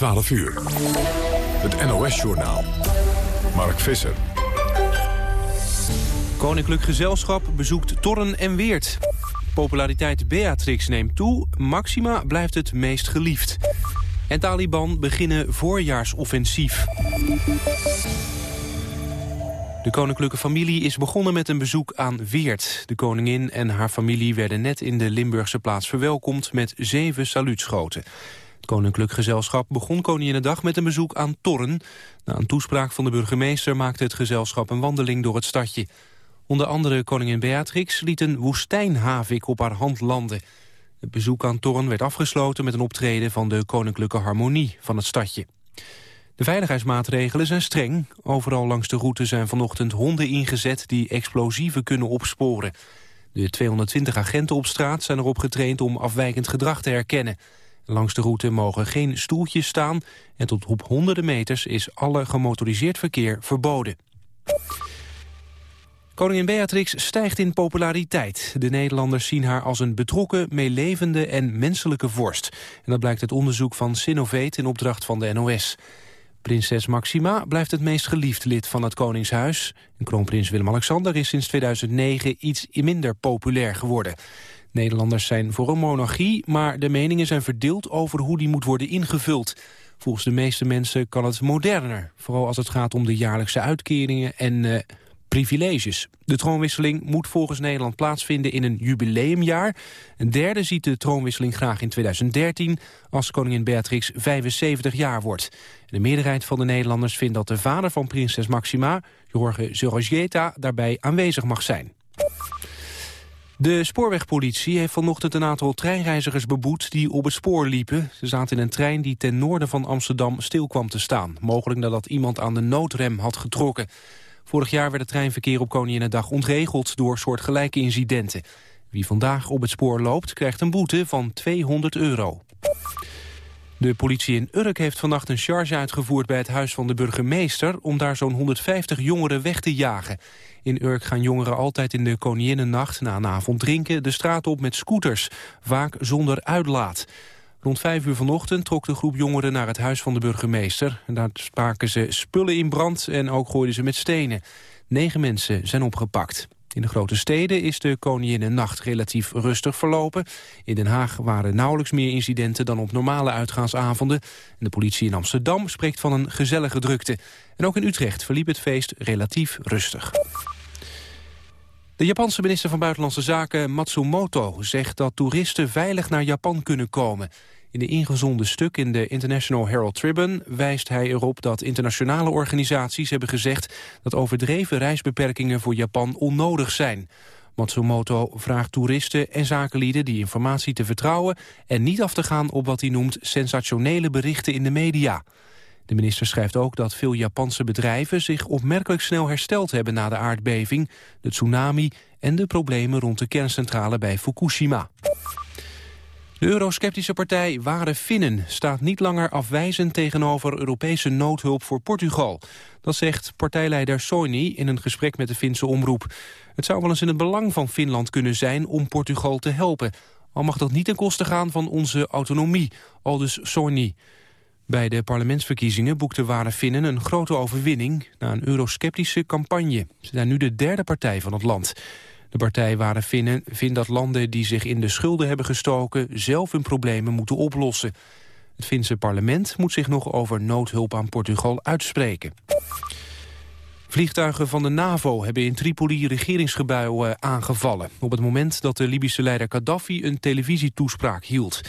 12 uur. Het NOS-journaal. Mark Visser. Koninklijk Gezelschap bezoekt Torren en Weert. Populariteit Beatrix neemt toe, Maxima blijft het meest geliefd. En Taliban beginnen voorjaarsoffensief. De koninklijke familie is begonnen met een bezoek aan Weert. De koningin en haar familie werden net in de Limburgse plaats verwelkomd met zeven saluutschoten. Koninklijk gezelschap begon Koninginnedag met een bezoek aan Torren. Na een toespraak van de burgemeester maakte het gezelschap een wandeling door het stadje. Onder andere koningin Beatrix liet een woestijnhavik op haar hand landen. Het bezoek aan Torren werd afgesloten met een optreden van de koninklijke harmonie van het stadje. De veiligheidsmaatregelen zijn streng. Overal langs de route zijn vanochtend honden ingezet die explosieven kunnen opsporen. De 220 agenten op straat zijn erop getraind om afwijkend gedrag te herkennen. Langs de route mogen geen stoeltjes staan en tot op honderden meters is alle gemotoriseerd verkeer verboden. Koningin Beatrix stijgt in populariteit. De Nederlanders zien haar als een betrokken, meelevende en menselijke vorst. En dat blijkt uit onderzoek van Sinovate in opdracht van de NOS. Prinses Maxima blijft het meest geliefd lid van het Koningshuis. En kroonprins Willem-Alexander is sinds 2009 iets minder populair geworden. Nederlanders zijn voor een monarchie, maar de meningen zijn verdeeld over hoe die moet worden ingevuld. Volgens de meeste mensen kan het moderner, vooral als het gaat om de jaarlijkse uitkeringen en uh, privileges. De troonwisseling moet volgens Nederland plaatsvinden in een jubileumjaar. Een derde ziet de troonwisseling graag in 2013, als koningin Beatrix 75 jaar wordt. de meerderheid van de Nederlanders vindt dat de vader van prinses Maxima, Jorge Zorregieta, daarbij aanwezig mag zijn. De spoorwegpolitie heeft vanochtend een aantal treinreizigers beboet die op het spoor liepen. Ze zaten in een trein die ten noorden van Amsterdam stil kwam te staan. Mogelijk nadat iemand aan de noodrem had getrokken. Vorig jaar werd het treinverkeer op Koninginnedag ontregeld door soortgelijke incidenten. Wie vandaag op het spoor loopt krijgt een boete van 200 euro. De politie in Urk heeft vannacht een charge uitgevoerd bij het huis van de burgemeester... om daar zo'n 150 jongeren weg te jagen. In Urk gaan jongeren altijd in de Koninginnennacht na een avond drinken... de straat op met scooters, vaak zonder uitlaat. Rond vijf uur vanochtend trok de groep jongeren naar het huis van de burgemeester. En daar spraken ze spullen in brand en ook gooiden ze met stenen. Negen mensen zijn opgepakt. In de grote steden is de Koninginnennacht relatief rustig verlopen. In Den Haag waren nauwelijks meer incidenten dan op normale uitgaansavonden. En de politie in Amsterdam spreekt van een gezellige drukte. En ook in Utrecht verliep het feest relatief rustig. De Japanse minister van Buitenlandse Zaken Matsumoto zegt dat toeristen veilig naar Japan kunnen komen. In de ingezonden stuk in de International Herald Tribune wijst hij erop dat internationale organisaties hebben gezegd dat overdreven reisbeperkingen voor Japan onnodig zijn. Matsumoto vraagt toeristen en zakenlieden die informatie te vertrouwen en niet af te gaan op wat hij noemt sensationele berichten in de media. De minister schrijft ook dat veel Japanse bedrijven zich opmerkelijk snel hersteld hebben na de aardbeving, de tsunami en de problemen rond de kerncentrale bij Fukushima. De eurosceptische partij Ware Finnen staat niet langer afwijzend tegenover Europese noodhulp voor Portugal. Dat zegt partijleider Soini in een gesprek met de Finse omroep. Het zou wel eens in het belang van Finland kunnen zijn om Portugal te helpen. Al mag dat niet ten koste gaan van onze autonomie, aldus Soini. Bij de parlementsverkiezingen boekte Ware Finnen een grote overwinning... na een eurosceptische campagne. Ze zijn nu de derde partij van het land. De partij Ware Finnen vindt dat landen die zich in de schulden hebben gestoken... zelf hun problemen moeten oplossen. Het Finse parlement moet zich nog over noodhulp aan Portugal uitspreken. Vliegtuigen van de NAVO hebben in Tripoli regeringsgebouwen aangevallen... op het moment dat de Libische leider Gaddafi een televisietoespraak hield.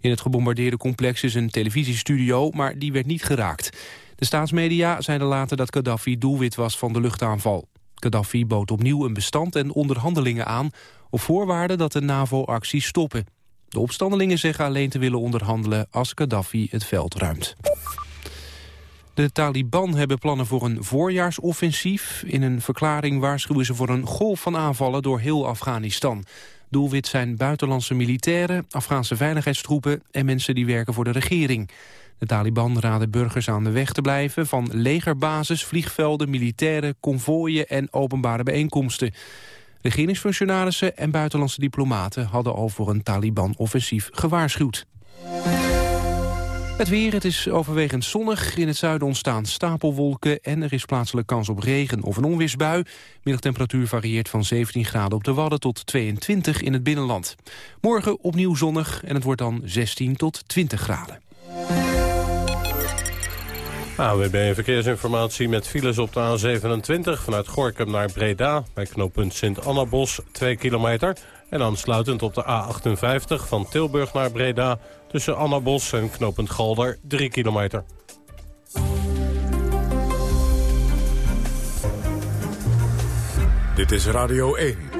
In het gebombardeerde complex is een televisiestudio, maar die werd niet geraakt. De staatsmedia zeiden later dat Gaddafi doelwit was van de luchtaanval. Gaddafi bood opnieuw een bestand en onderhandelingen aan... op voorwaarde dat de NAVO-acties stoppen. De opstandelingen zeggen alleen te willen onderhandelen als Gaddafi het veld ruimt. De Taliban hebben plannen voor een voorjaarsoffensief. In een verklaring waarschuwen ze voor een golf van aanvallen door heel Afghanistan. Doelwit zijn buitenlandse militairen, Afghaanse veiligheidstroepen... en mensen die werken voor de regering. De Taliban raden burgers aan de weg te blijven... van legerbasis, vliegvelden, militaire konvooien en openbare bijeenkomsten. Regeringsfunctionarissen en buitenlandse diplomaten... hadden al voor een Taliban-offensief gewaarschuwd. Het weer, het is overwegend zonnig. In het zuiden ontstaan stapelwolken en er is plaatselijk kans op regen of een onweersbui. Middagtemperatuur varieert van 17 graden op de Wadden tot 22 in het binnenland. Morgen opnieuw zonnig en het wordt dan 16 tot 20 graden. AWB Verkeersinformatie met files op de A27 vanuit Gorkum naar Breda... bij knooppunt Sint-Annabos, 2 kilometer. En aansluitend op de A58 van Tilburg naar Breda... tussen Annabos en knooppunt Galder, 3 kilometer. Dit is Radio 1.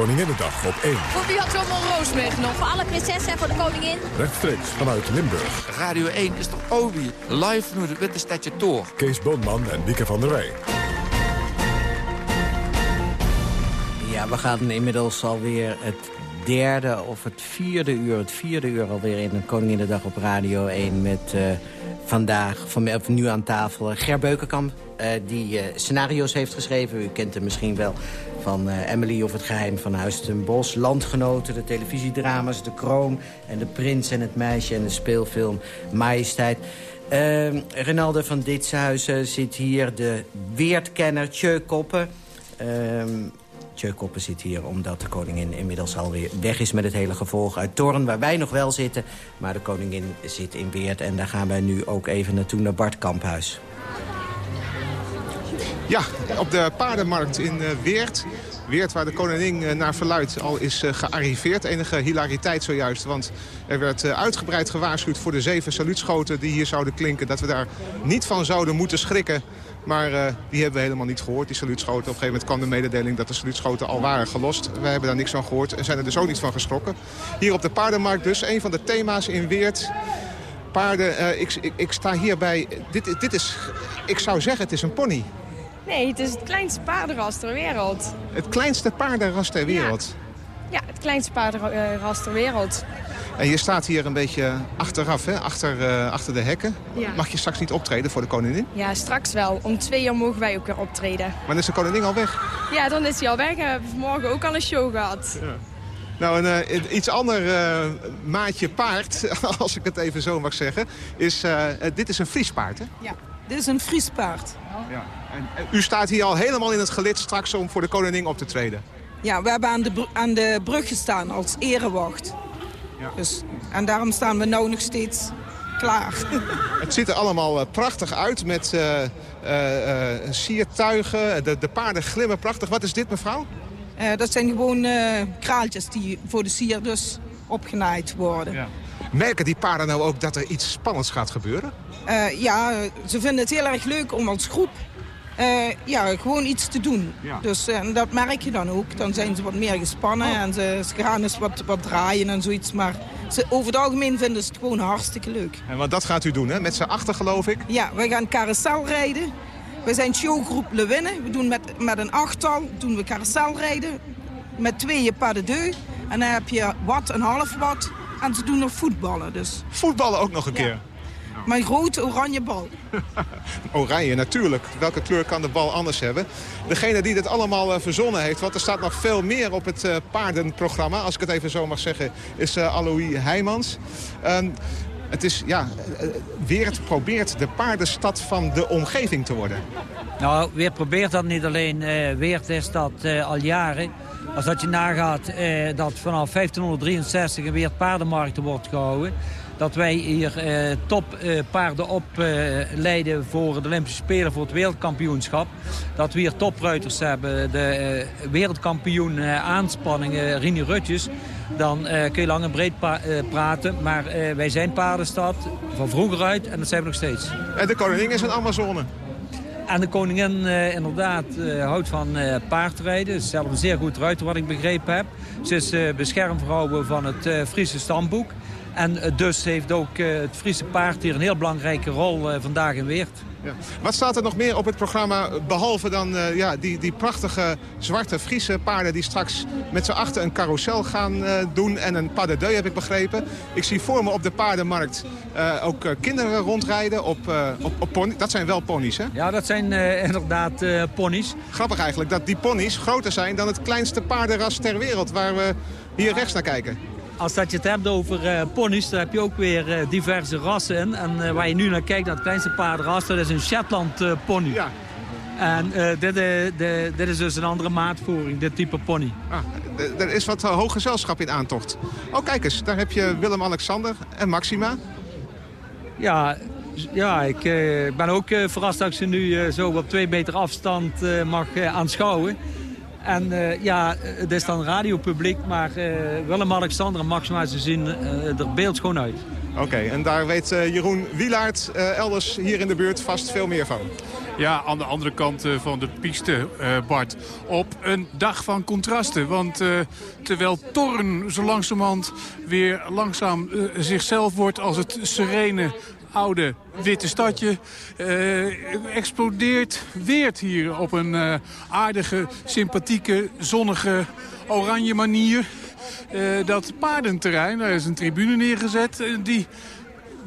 Koninginnedag op 1. Voor wie had zo'n roos meegenomen? Voor alle prinsessen en voor de koningin. Rechtstreeks vanuit Limburg. Radio 1 is toch Obi, live nu het Witte Stadje Tour. Kees Boonman en Wieke van der Wij. Ja, we gaan inmiddels alweer het derde of het vierde uur... het vierde uur alweer in een Koninginnedag op Radio 1... met uh, vandaag, van, of nu aan tafel, Ger Beukenkamp... Uh, die uh, scenario's heeft geschreven. U kent hem misschien wel van Emily of het geheim van Huis ten Bos. Landgenoten, de televisiedrama's, De Kroon en De Prins en het Meisje... en de speelfilm Majesteit. Uh, Renalde van Ditshuizen zit hier, de weertkenner Tjeu Koppen... Tjeu Koppen zit hier omdat de koningin inmiddels alweer weg is met het hele gevolg uit Toren, waar wij nog wel zitten. Maar de koningin zit in Weert en daar gaan wij nu ook even naartoe naar Bart Kamphuis. Ja, op de paardenmarkt in Weert. Weert waar de koningin naar verluidt al is gearriveerd. Enige hilariteit zojuist, want er werd uitgebreid gewaarschuwd voor de zeven saluutschoten die hier zouden klinken. Dat we daar niet van zouden moeten schrikken. Maar die hebben we helemaal niet gehoord, die saluutschoten. Op een gegeven moment kwam de mededeling dat de saluutschoten al waren gelost. Wij hebben daar niks van gehoord en zijn er dus ook niet van geschrokken. Hier op de paardenmarkt dus, een van de thema's in Weert. Paarden, ik, ik, ik, sta hierbij, dit, dit is, ik zou zeggen het is een pony. Nee, het is het kleinste paardenras ter wereld. Het kleinste paardenras ter wereld? Ja, ja het kleinste paardenras ter wereld. En je staat hier een beetje achteraf, hè? Achter, uh, achter de hekken. Ja. Mag je straks niet optreden voor de koningin? Ja, straks wel. Om twee uur mogen wij ook weer optreden. Maar dan is de koningin al weg? Ja, dan is hij al weg. We hebben vanmorgen ook al een show gehad. Ja. Nou, een uh, iets ander uh, maatje paard, als ik het even zo mag zeggen, is... dit is een Fries paard, hè? Ja, dit is een Fries paard. Ja. En, u staat hier al helemaal in het gelid straks om voor de koningin op te treden. Ja, we hebben aan de, aan de brug gestaan als erewacht. Ja. Dus, en daarom staan we nu nog steeds klaar. Het ziet er allemaal prachtig uit met uh, uh, siertuigen. De, de, paarden glimmen prachtig. Wat is dit, mevrouw? Dat zijn gewoon kraaltjes die voor de sier dus opgenaaid worden. Ja. Merken die paarden nou ook dat er iets spannends gaat gebeuren? Ja, ze vinden het heel erg leuk om als groep uh, ja, gewoon iets te doen. Ja. Dus uh, dat merk je dan ook. Dan zijn ze wat meer gespannen oh. en ze, ze, gaan eens wat, wat draaien en zoiets. Maar ze, over het algemeen vinden ze het gewoon hartstikke leuk. En wat dat gaat u doen, hè? Met z'n achter geloof ik? Ja, wij gaan carousel rijden. We zijn showgroep Lewinnen. We doen met, met een achttal doen we carousel rijden. Met tweeën pas de deux. En dan heb je wat, een half wat. En ze doen nog voetballen dus. Voetballen ook nog een ja. keer? Mijn grote oranje bal. oranje, natuurlijk. Welke kleur kan de bal anders hebben? Degene die dit allemaal uh, verzonnen heeft, want er staat nog veel meer op het uh, paardenprogramma... als ik het even zo mag zeggen, is uh, Alois Heijmans. Um, het is, ja, Weert probeert de paardenstad van de omgeving te worden. Nou, Weert probeert dat niet alleen. Uh, Weert is dat uh, al jaren. Als dat je nagaat uh, dat vanaf 1563 een Weert paardenmarkt wordt gehouden dat wij hier eh, toppaarden eh, opleiden eh, voor de Olympische Spelen voor het wereldkampioenschap. Dat we hier topruiters hebben, de eh, wereldkampioen aanspanningen Rini Rutjes. Dan kun je lang en breed praten, maar wij zijn paardenstad van vroeger uit en dat zijn we nog steeds. En de koningin is een Amazone. En de koningin uh, inderdaad uh, houdt van uh, paardrijden. Ze is zelf een zeer goed ruiter, wat ik begrepen heb. Ze is beschermvrouw van het Friese stamboek. En dus heeft ook het Friese paard hier een heel belangrijke rol vandaag in Weert. Ja. Wat staat er nog meer op het programma, behalve dan uh, ja, die, die prachtige zwarte Friese paarden... die straks met z'n achter een carousel gaan uh, doen en een pas de deux, heb ik begrepen. Ik zie voor me op de paardenmarkt uh, ook kinderen rondrijden op, op, op pony. Dat zijn wel ponies, hè? Ja, dat zijn inderdaad ponies. Grappig eigenlijk dat die ponies groter zijn dan het kleinste paardenras ter wereld... waar we hier rechts naar kijken. Als dat je het hebt over uh, ponies, dan heb je ook weer uh, diverse rassen in. En uh, waar je nu naar kijkt, naar het kleinste paardenras, dat is een Shetland pony. Ja. En dit, de, dit, is dus een andere maatvoering, dit type pony. Ah, er is wat hoog gezelschap in aantocht. Oh, kijk eens, daar heb je Willem-Alexander en Maxima. Ja, ja ik ben ook verrast dat ik ze nu zo op twee meter afstand mag aanschouwen. En uh, ja, het is dan radiopubliek, maar uh, Willem-Alexander en Maxima, ze zien uh, er beeldschoon uit. Oké, en daar weet Jeroen Wielaert elders hier in de buurt vast veel meer van. Ja, aan de andere kant van de piste, Bart. Op een dag van contrasten. Want terwijl Torren zo langzamerhand weer langzaam zichzelf wordt als het serene oude witte stadje uh, explodeert weert hier op een uh, aardige, sympathieke, zonnige, oranje manier. Uh, dat paardenterrein, daar is een tribune neergezet, die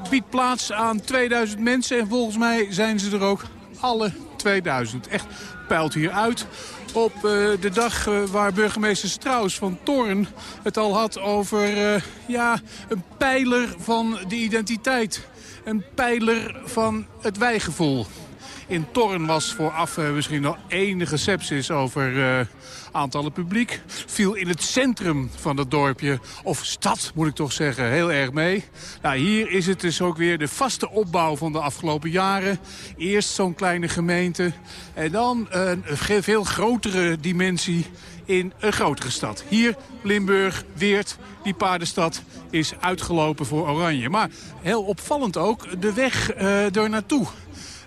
biedt plaats aan 2000 mensen. En volgens mij zijn ze er ook alle 2000. Echt peilt hier uit op de dag waar burgemeester Strauss van Toorn het al had over ja, een pijler van de identiteit een pijler van het wijgevoel. In Torren was vooraf uh, misschien nog enige sepsis over uh, aantallen publiek. Viel in het centrum van het dorpje, of stad moet ik toch zeggen, heel erg mee. Nou, hier is het dus ook weer de vaste opbouw van de afgelopen jaren. Eerst zo'n kleine gemeente en dan een veel grotere dimensie in een grotere stad. Hier Limburg, Weert, die paardenstad is uitgelopen voor Oranje. Maar heel opvallend ook de weg uh, er naartoe.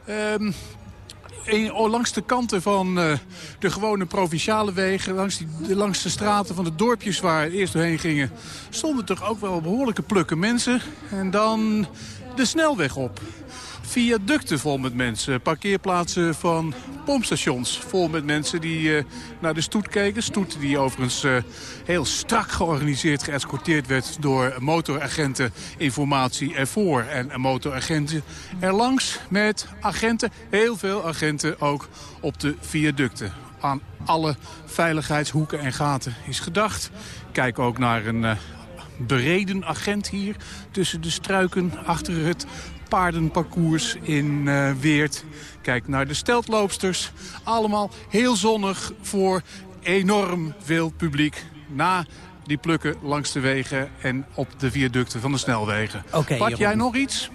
Um, oh, langs de kanten van uh, de gewone provinciale wegen... Langs, die, de straten van de dorpjes waar we eerst doorheen gingen... stonden toch ook wel behoorlijke plukken mensen. En dan de snelweg op viaducten vol met mensen. Parkeerplaatsen van pompstations vol met mensen die uh, naar de stoet keken. Stoet die overigens uh, heel strak georganiseerd, geëscorteerd werd... door motoragenten informatie ervoor. En motoragenten erlangs met agenten, heel veel agenten ook op de viaducten. Aan alle veiligheidshoeken en gaten is gedacht. Kijk ook naar een uh, bereden agent hier tussen de struiken achter het paardenparcours in uh, Weert. Kijk naar de steltloopsters. Allemaal heel zonnig voor enorm veel publiek. Na die plukken langs de wegen en op de viaducten van de snelwegen. Okay, Pak jij nog iets?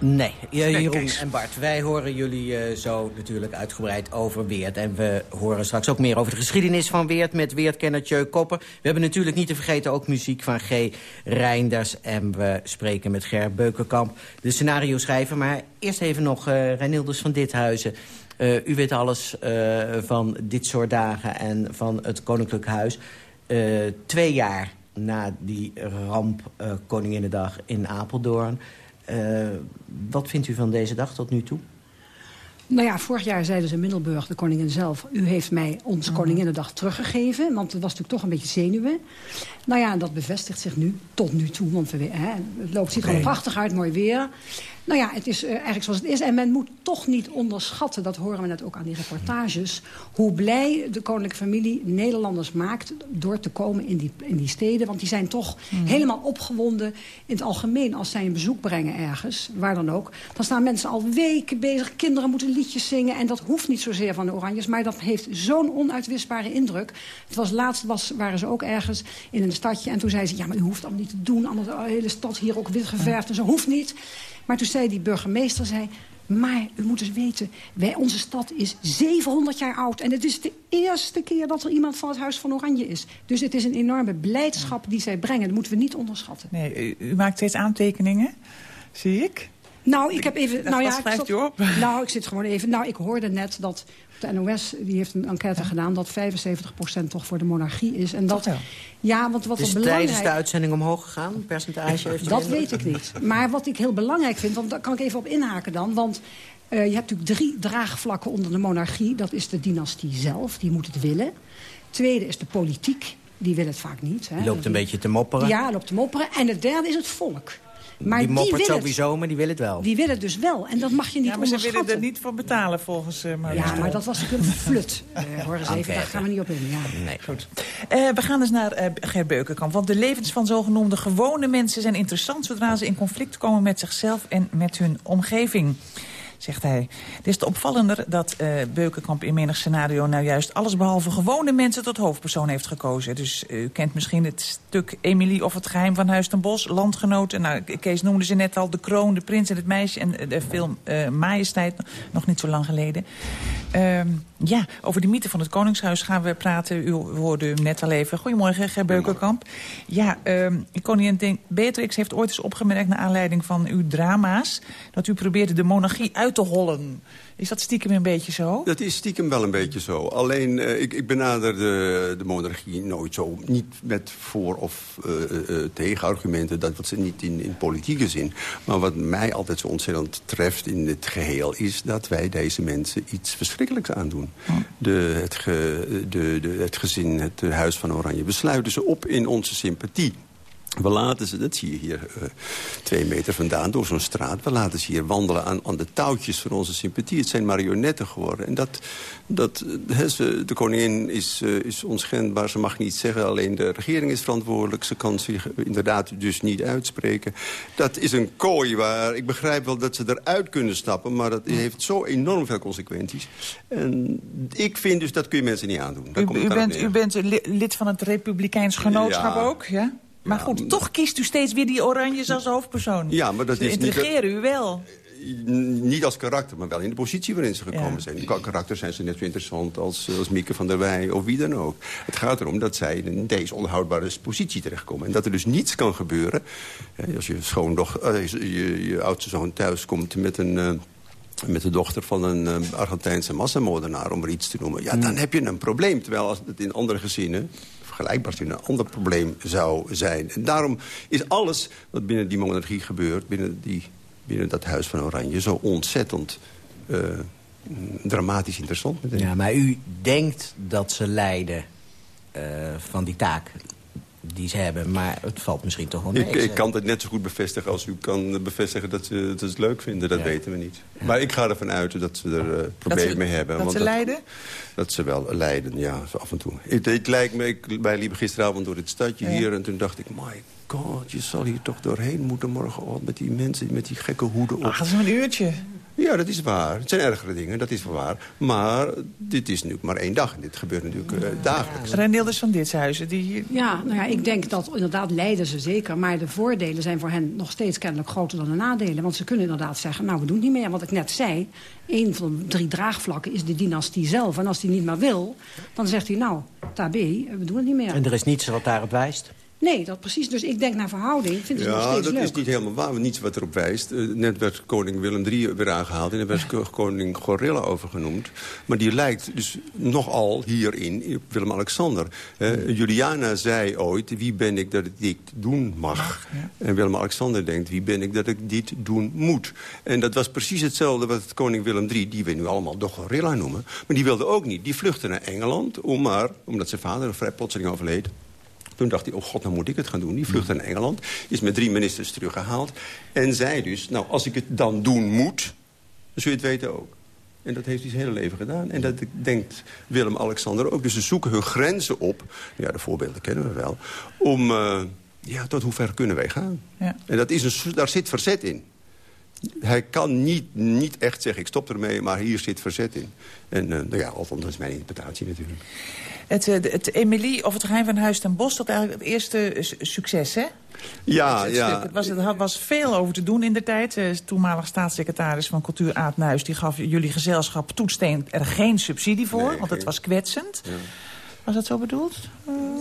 Nee, Jeroen en Bart, wij horen jullie uh, zo natuurlijk uitgebreid over Weert. En we horen straks ook meer over de geschiedenis van Weert met Weertkenner Tjeu Koppen. We hebben natuurlijk niet te vergeten ook muziek van G. Reinders. En we spreken met Ger Beukenkamp, de scenario schrijver. Maar eerst even nog uh, Reinilders van Dithuizen. Uh, u weet alles van dit soort dagen en van het Koninklijk Huis. twee jaar na die ramp Koninginnedag in Apeldoorn... Uh, wat vindt u van deze dag tot nu toe? Nou ja, vorig jaar zeiden ze in Middelburg, de koningin zelf... u heeft mij ons mm. Koninginnedag teruggegeven. Want het was natuurlijk toch een beetje zenuwen. Nou ja, dat bevestigt zich nu, tot nu toe. Want we, hè, het loopt, ziet er prachtig uit, mooi weer. Nou ja, het is uh, eigenlijk zoals het is. En men moet toch niet onderschatten, dat horen we net ook aan die reportages... hoe blij de koninklijke familie Nederlanders maakt door te komen in die, in die steden. Want die zijn toch mm. helemaal opgewonden in het algemeen... als zij een bezoek brengen ergens, waar dan ook. Dan staan mensen al weken bezig, kinderen moeten liedjes zingen... en dat hoeft niet zozeer van de Oranjes, maar dat heeft zo'n onuitwisbare indruk. Het was laatst was, waren ze ook ergens in een stadje en toen zei ze... ja, maar u hoeft dat niet te doen, anders de hele stad hier ook wit geverfd en zo, hoeft niet... Maar toen zei die burgemeester, zei, maar u moet eens weten, wij, onze stad is 700 jaar oud. En het is de eerste keer dat er iemand van het Huis van Oranje is. Dus het is een enorme blijdschap die zij brengen. Dat moeten we niet onderschatten. Nee, u, maakt steeds aantekeningen, zie ik. Nou, ik heb even... nou ja, ik zat, u op? Nou, ik zit gewoon even... Nou, ik hoorde net dat de NOS die heeft een enquête gedaan... dat 75% toch voor de monarchie is. En dat, ja, want wat is belangrijk... tijdens de uitzending omhoog gegaan? percentage? dat weet ik niet. Maar wat ik heel belangrijk vind, want daar kan ik even op inhaken dan... want Uh, je hebt natuurlijk drie draagvlakken onder de monarchie. Dat is de dynastie zelf, die moet het willen. Tweede is de politiek, die wil het vaak niet. Hè. Loopt een beetje te mopperen. Ja, loopt te mopperen. En het derde is het volk. Maar die moppert sowieso, het. maar die wil het wel. Die wil het dus wel. En dat mag je niet Ja, maar ze willen er niet voor betalen volgens uh, Ja, maar dat was een flut. Uh, hoor eens even, daar gaan we niet op in. Ja. Nee. Goed. Uh, we gaan dus naar uh, Ger Beukenkamp. Want de levens van zogenoemde gewone mensen zijn interessant... zodra ze in conflict komen met zichzelf en met hun omgeving zegt hij. Het is te opvallender dat uh, Beukenkamp in menig scenario... nou juist allesbehalve gewone mensen tot hoofdpersoon heeft gekozen. Dus uh, u kent misschien het stuk Emilie of het geheim van Huis ten Bos, Landgenoten. Nou, Kees noemde ze net al De Kroon, De Prins en het Meisje... en de film uh, Majesteit, nog niet zo lang geleden. Uh, ja, over de mythe van het Koningshuis gaan we praten. U hoorde hem net al even. Goedemorgen, Ger Beukenkamp. Ja, uh, koningin Beatrix heeft ooit eens opgemerkt... naar aanleiding van uw drama's... dat u probeerde de monarchie uit te hollen. Is dat stiekem een beetje zo? Dat is stiekem wel een beetje zo. Alleen, uh, ik, ik benader de, de monarchie nooit zo. Niet met voor- of uh, uh, tegenargumenten. Dat wat ze niet in, in politieke zin. Maar wat mij altijd zo ontzettend treft in het geheel... is dat wij deze mensen iets verschrikkelijks aandoen. Oh. De, het, ge, de, de, het gezin, het Huis van Oranje. We sluiten ze op in onze sympathie. We laten ze, dat zie je hier uh, twee meter vandaan door zo'n straat... we laten ze hier wandelen aan, aan de touwtjes van onze sympathie. Het zijn marionetten geworden. En dat, dat, he, ze, de koningin is, uh, is onschendbaar, ze mag niet zeggen... alleen de regering is verantwoordelijk. Ze kan zich inderdaad dus niet uitspreken. Dat is een kooi waar... Ik begrijp wel dat ze eruit kunnen stappen... maar dat heeft zo enorm veel consequenties. En ik vind dus, dat kun je mensen niet aandoen. U, u, bent, u bent lid van het Republikeins Genootschap ja. ook, ja? Maar goed, ja, toch kiest u steeds weer die oranjes als hoofdpersoon. Ja, maar dat Ze is intrigeren u wel. Niet als karakter, maar wel in de positie waarin ze gekomen ja. zijn. Qua karakter zijn ze net zo interessant als, als Mieke van der Wij of wie dan ook. Het gaat erom dat zij in deze onhoudbare positie terechtkomen. En dat er dus niets kan gebeuren. Als je, schoondochter, je, je, je oudste zoon thuis komt met een... Uh, met de dochter van een Argentijnse massamoordenaar, om er iets te noemen. Ja, dan heb je een probleem. Terwijl als het in andere gezinnen vergelijkbaar een ander probleem zou zijn. En daarom is alles wat binnen die monarchie gebeurt... binnen, die, binnen dat Huis van Oranje zo ontzettend uh, dramatisch interessant. Ja, maar u denkt dat ze lijden uh, van die taak die ze hebben. Maar het valt misschien toch wel mee. Ik, ik kan het net zo goed bevestigen als u kan bevestigen dat ze, dat het leuk vinden. Dat ja. weten we niet. Ja. Maar ik ga ervan uit dat ze er uh, problemen mee hebben. Dat want ze lijden? Dat, ze wel lijden, ja, af en toe. Het, het lijkt me, ik, wij liepen gisteravond door het stadje ja. hier... en toen dacht ik, my god, je zal hier toch doorheen moeten morgenochtend... met die mensen met die gekke hoeden op. Ach, dat is een uurtje. Ja, dat is waar. Het zijn ergere dingen, dat is waar. Maar dit is natuurlijk maar één dag. En dit gebeurt natuurlijk uh, dagelijks. Renilders van Ditshuizen, die hier... Ja, nou ja, ik denk dat inderdaad lijden ze zeker. Maar de voordelen zijn voor hen nog steeds kennelijk groter dan de nadelen. Want ze kunnen inderdaad zeggen, nou, we doen het niet meer. Wat ik net zei, één van de drie draagvlakken is de dynastie zelf. En als die niet meer wil, dan zegt hij, nou, tabé, we doen het niet meer. En er is niets wat daarop wijst? Nee, dat precies. Dus ik denk naar verhouding. Vind ik ja, nog steeds dat leuk. is niet helemaal waar. Niets wat erop wijst. Uh, net werd koning Willem III weer aangehaald. En er werd ja. koning Gorilla over genoemd. Maar die lijkt dus nogal hierin op Willem-Alexander. Uh, Juliana zei ooit, wie ben ik dat ik dit doen mag? Ja. En Willem-Alexander denkt, wie ben ik dat ik dit doen moet? En dat was precies hetzelfde wat koning Willem III... die we nu allemaal de Gorilla noemen. Maar die wilde ook niet. Die vluchtte naar Engeland, om maar, omdat zijn vader vrij plotseling overleed... Toen dacht hij, oh god, nou moet ik het gaan doen. Die vlucht naar Engeland, is met drie ministers teruggehaald. En zei dus, nou, als ik het dan doen moet, dan zul je het weten ook. En dat heeft hij zijn hele leven gedaan. En dat denkt Willem-Alexander ook. Dus ze zoeken hun grenzen op. Ja, de voorbeelden kennen we wel. Om, uh, ja, tot hoe ver kunnen wij gaan? Ja. En dat is een, daar zit verzet in. Hij kan niet, niet echt zeggen, ik stop ermee, maar hier zit verzet in. En uh, nou ja, althans, dat is mijn interpretatie natuurlijk. Het, het Emilie of het geheim van Huis ten Bos, dat eigenlijk het eerste succes, hè? Ja, het, ja. Het was, er was veel over te doen in de tijd. De toenmalig staatssecretaris van Cultuur Aad Nuis... die gaf jullie gezelschap toetsteen er geen subsidie voor, nee, want het was kwetsend. Ja. Was dat zo bedoeld?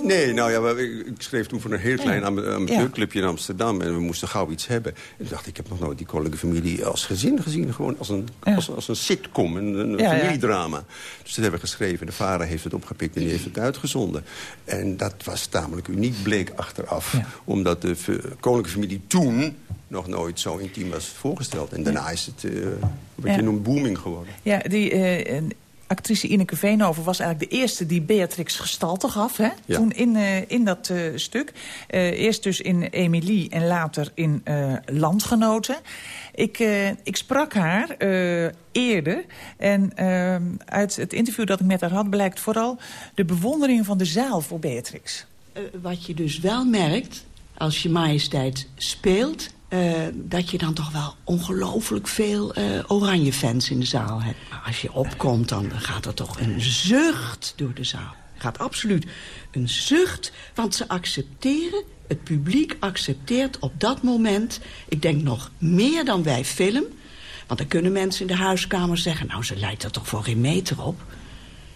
Nee, nou ja, ik, ik schreef toen voor een heel klein ama- amateurclubje in Amsterdam. En we moesten gauw iets hebben. En toen dacht ik, ik heb nog nooit die koninklijke familie als gezin gezien. Gewoon als een, als, als een sitcom, een, een Ja, ja. familiedrama. Dus dat hebben we geschreven. De vader heeft het opgepikt en die heeft het uitgezonden. En dat was tamelijk uniek, bleek achteraf. Omdat de koninklijke familie toen nog nooit zo intiem was voorgesteld. En daarna is het, eh, wat je noemt, booming geworden. Ja, die eh, een actrice Ineke Veenhoven was eigenlijk de eerste die Beatrix gestalte gaf. Hè? Ja. Toen in, eh, in dat eh, stuk. Eh, eerst dus in Emilie en later in eh, Landgenoten. Ik, eh, ik sprak haar eh, eerder. En ehm, uit het interview dat ik met haar had... blijkt vooral de bewondering van de zaal voor Beatrix. Eh, wat je dus wel merkt, als je majesteit speelt... eh, dat je dan toch wel ongelooflijk veel eh, oranje fans in de zaal hebt. Als je opkomt, dan gaat er toch een zucht door de zaal. Gaat absoluut een zucht, want ze accepteren... het publiek accepteert op dat moment... ik denk nog meer dan wij film... want dan kunnen mensen in de huiskamer zeggen... nou, ze lijkt er toch voor geen meter op...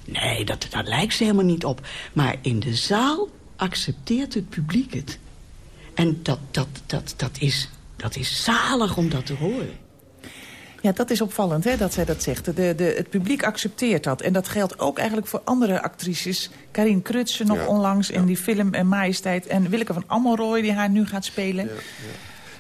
Nee, dat, daar lijkt ze helemaal niet op. Maar in de zaal accepteert het publiek het. En dat, dat, dat, dat, is, dat is zalig om dat te horen. Ja, dat is opvallend hè, dat zij dat zegt. De, de, het publiek accepteert dat. En dat geldt ook eigenlijk voor andere actrices. Karin Krutse nog Ja, onlangs in die film en Majesteit. En Willeke van Ammelrooy die haar nu gaat spelen.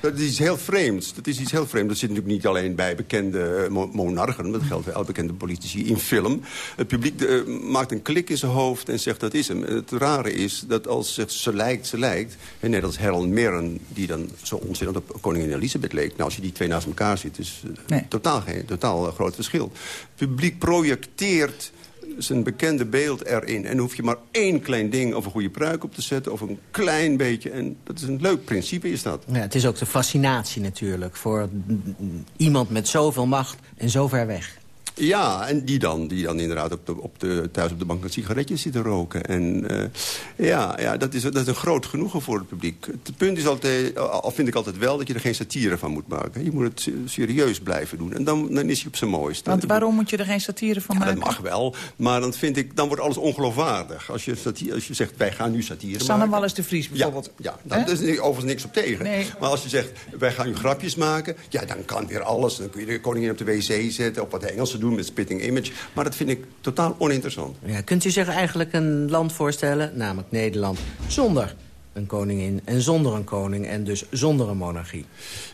Dat is iets heel vreemds. Dat is iets heel vreemds. Dat zit natuurlijk niet alleen bij bekende eh, mo- monarchen. Dat geldt bij alle bekende politici in film. Het publiek eh, maakt een klik in zijn hoofd en zegt dat is hem. Het rare is dat als ze zegt ze lijkt, ze lijkt... en net als Harold Mirren, die dan zo ontzettend op koningin Elisabeth leek... nou, als je die twee naast elkaar ziet, is eh, totaal geen totaal groot verschil. Het publiek projecteert zijn bekende beeld erin. En hoef je maar één klein ding of een goede pruik op te zetten... of een klein beetje. En dat is een leuk principe, is dat. Ja, het is ook de fascinatie natuurlijk voor mm, iemand met zoveel macht en zo ver weg. Ja, en die dan, die dan inderdaad op de, op de, thuis op de bank een sigaretje zit te roken. En eh, ja, ja dat, is, dat is een groot genoegen voor het publiek. Het punt is altijd, al vind ik altijd wel, dat je er geen satire van moet maken. Je moet het serieus blijven doen. En dan, dan is hij op zijn mooist. Want waarom moet je er geen satire van Ja, maken? dat mag wel, maar dan vind ik, dan wordt alles ongeloofwaardig. Als je, satire, als je zegt, wij gaan nu satire Sanne maken. Wallis de Vries bijvoorbeeld. Ja, daar is overigens niks op tegen. Nee. Maar als je zegt, wij gaan nu grapjes maken... ja, dan kan weer alles. Dan kun je de koningin op de wc zetten... of wat de Engelsen doen met spitting image. Maar dat vind ik totaal oninteressant. Ja, kunt u zich eigenlijk een land voorstellen, namelijk Nederland... zonder een koningin en zonder een koning en dus zonder een monarchie?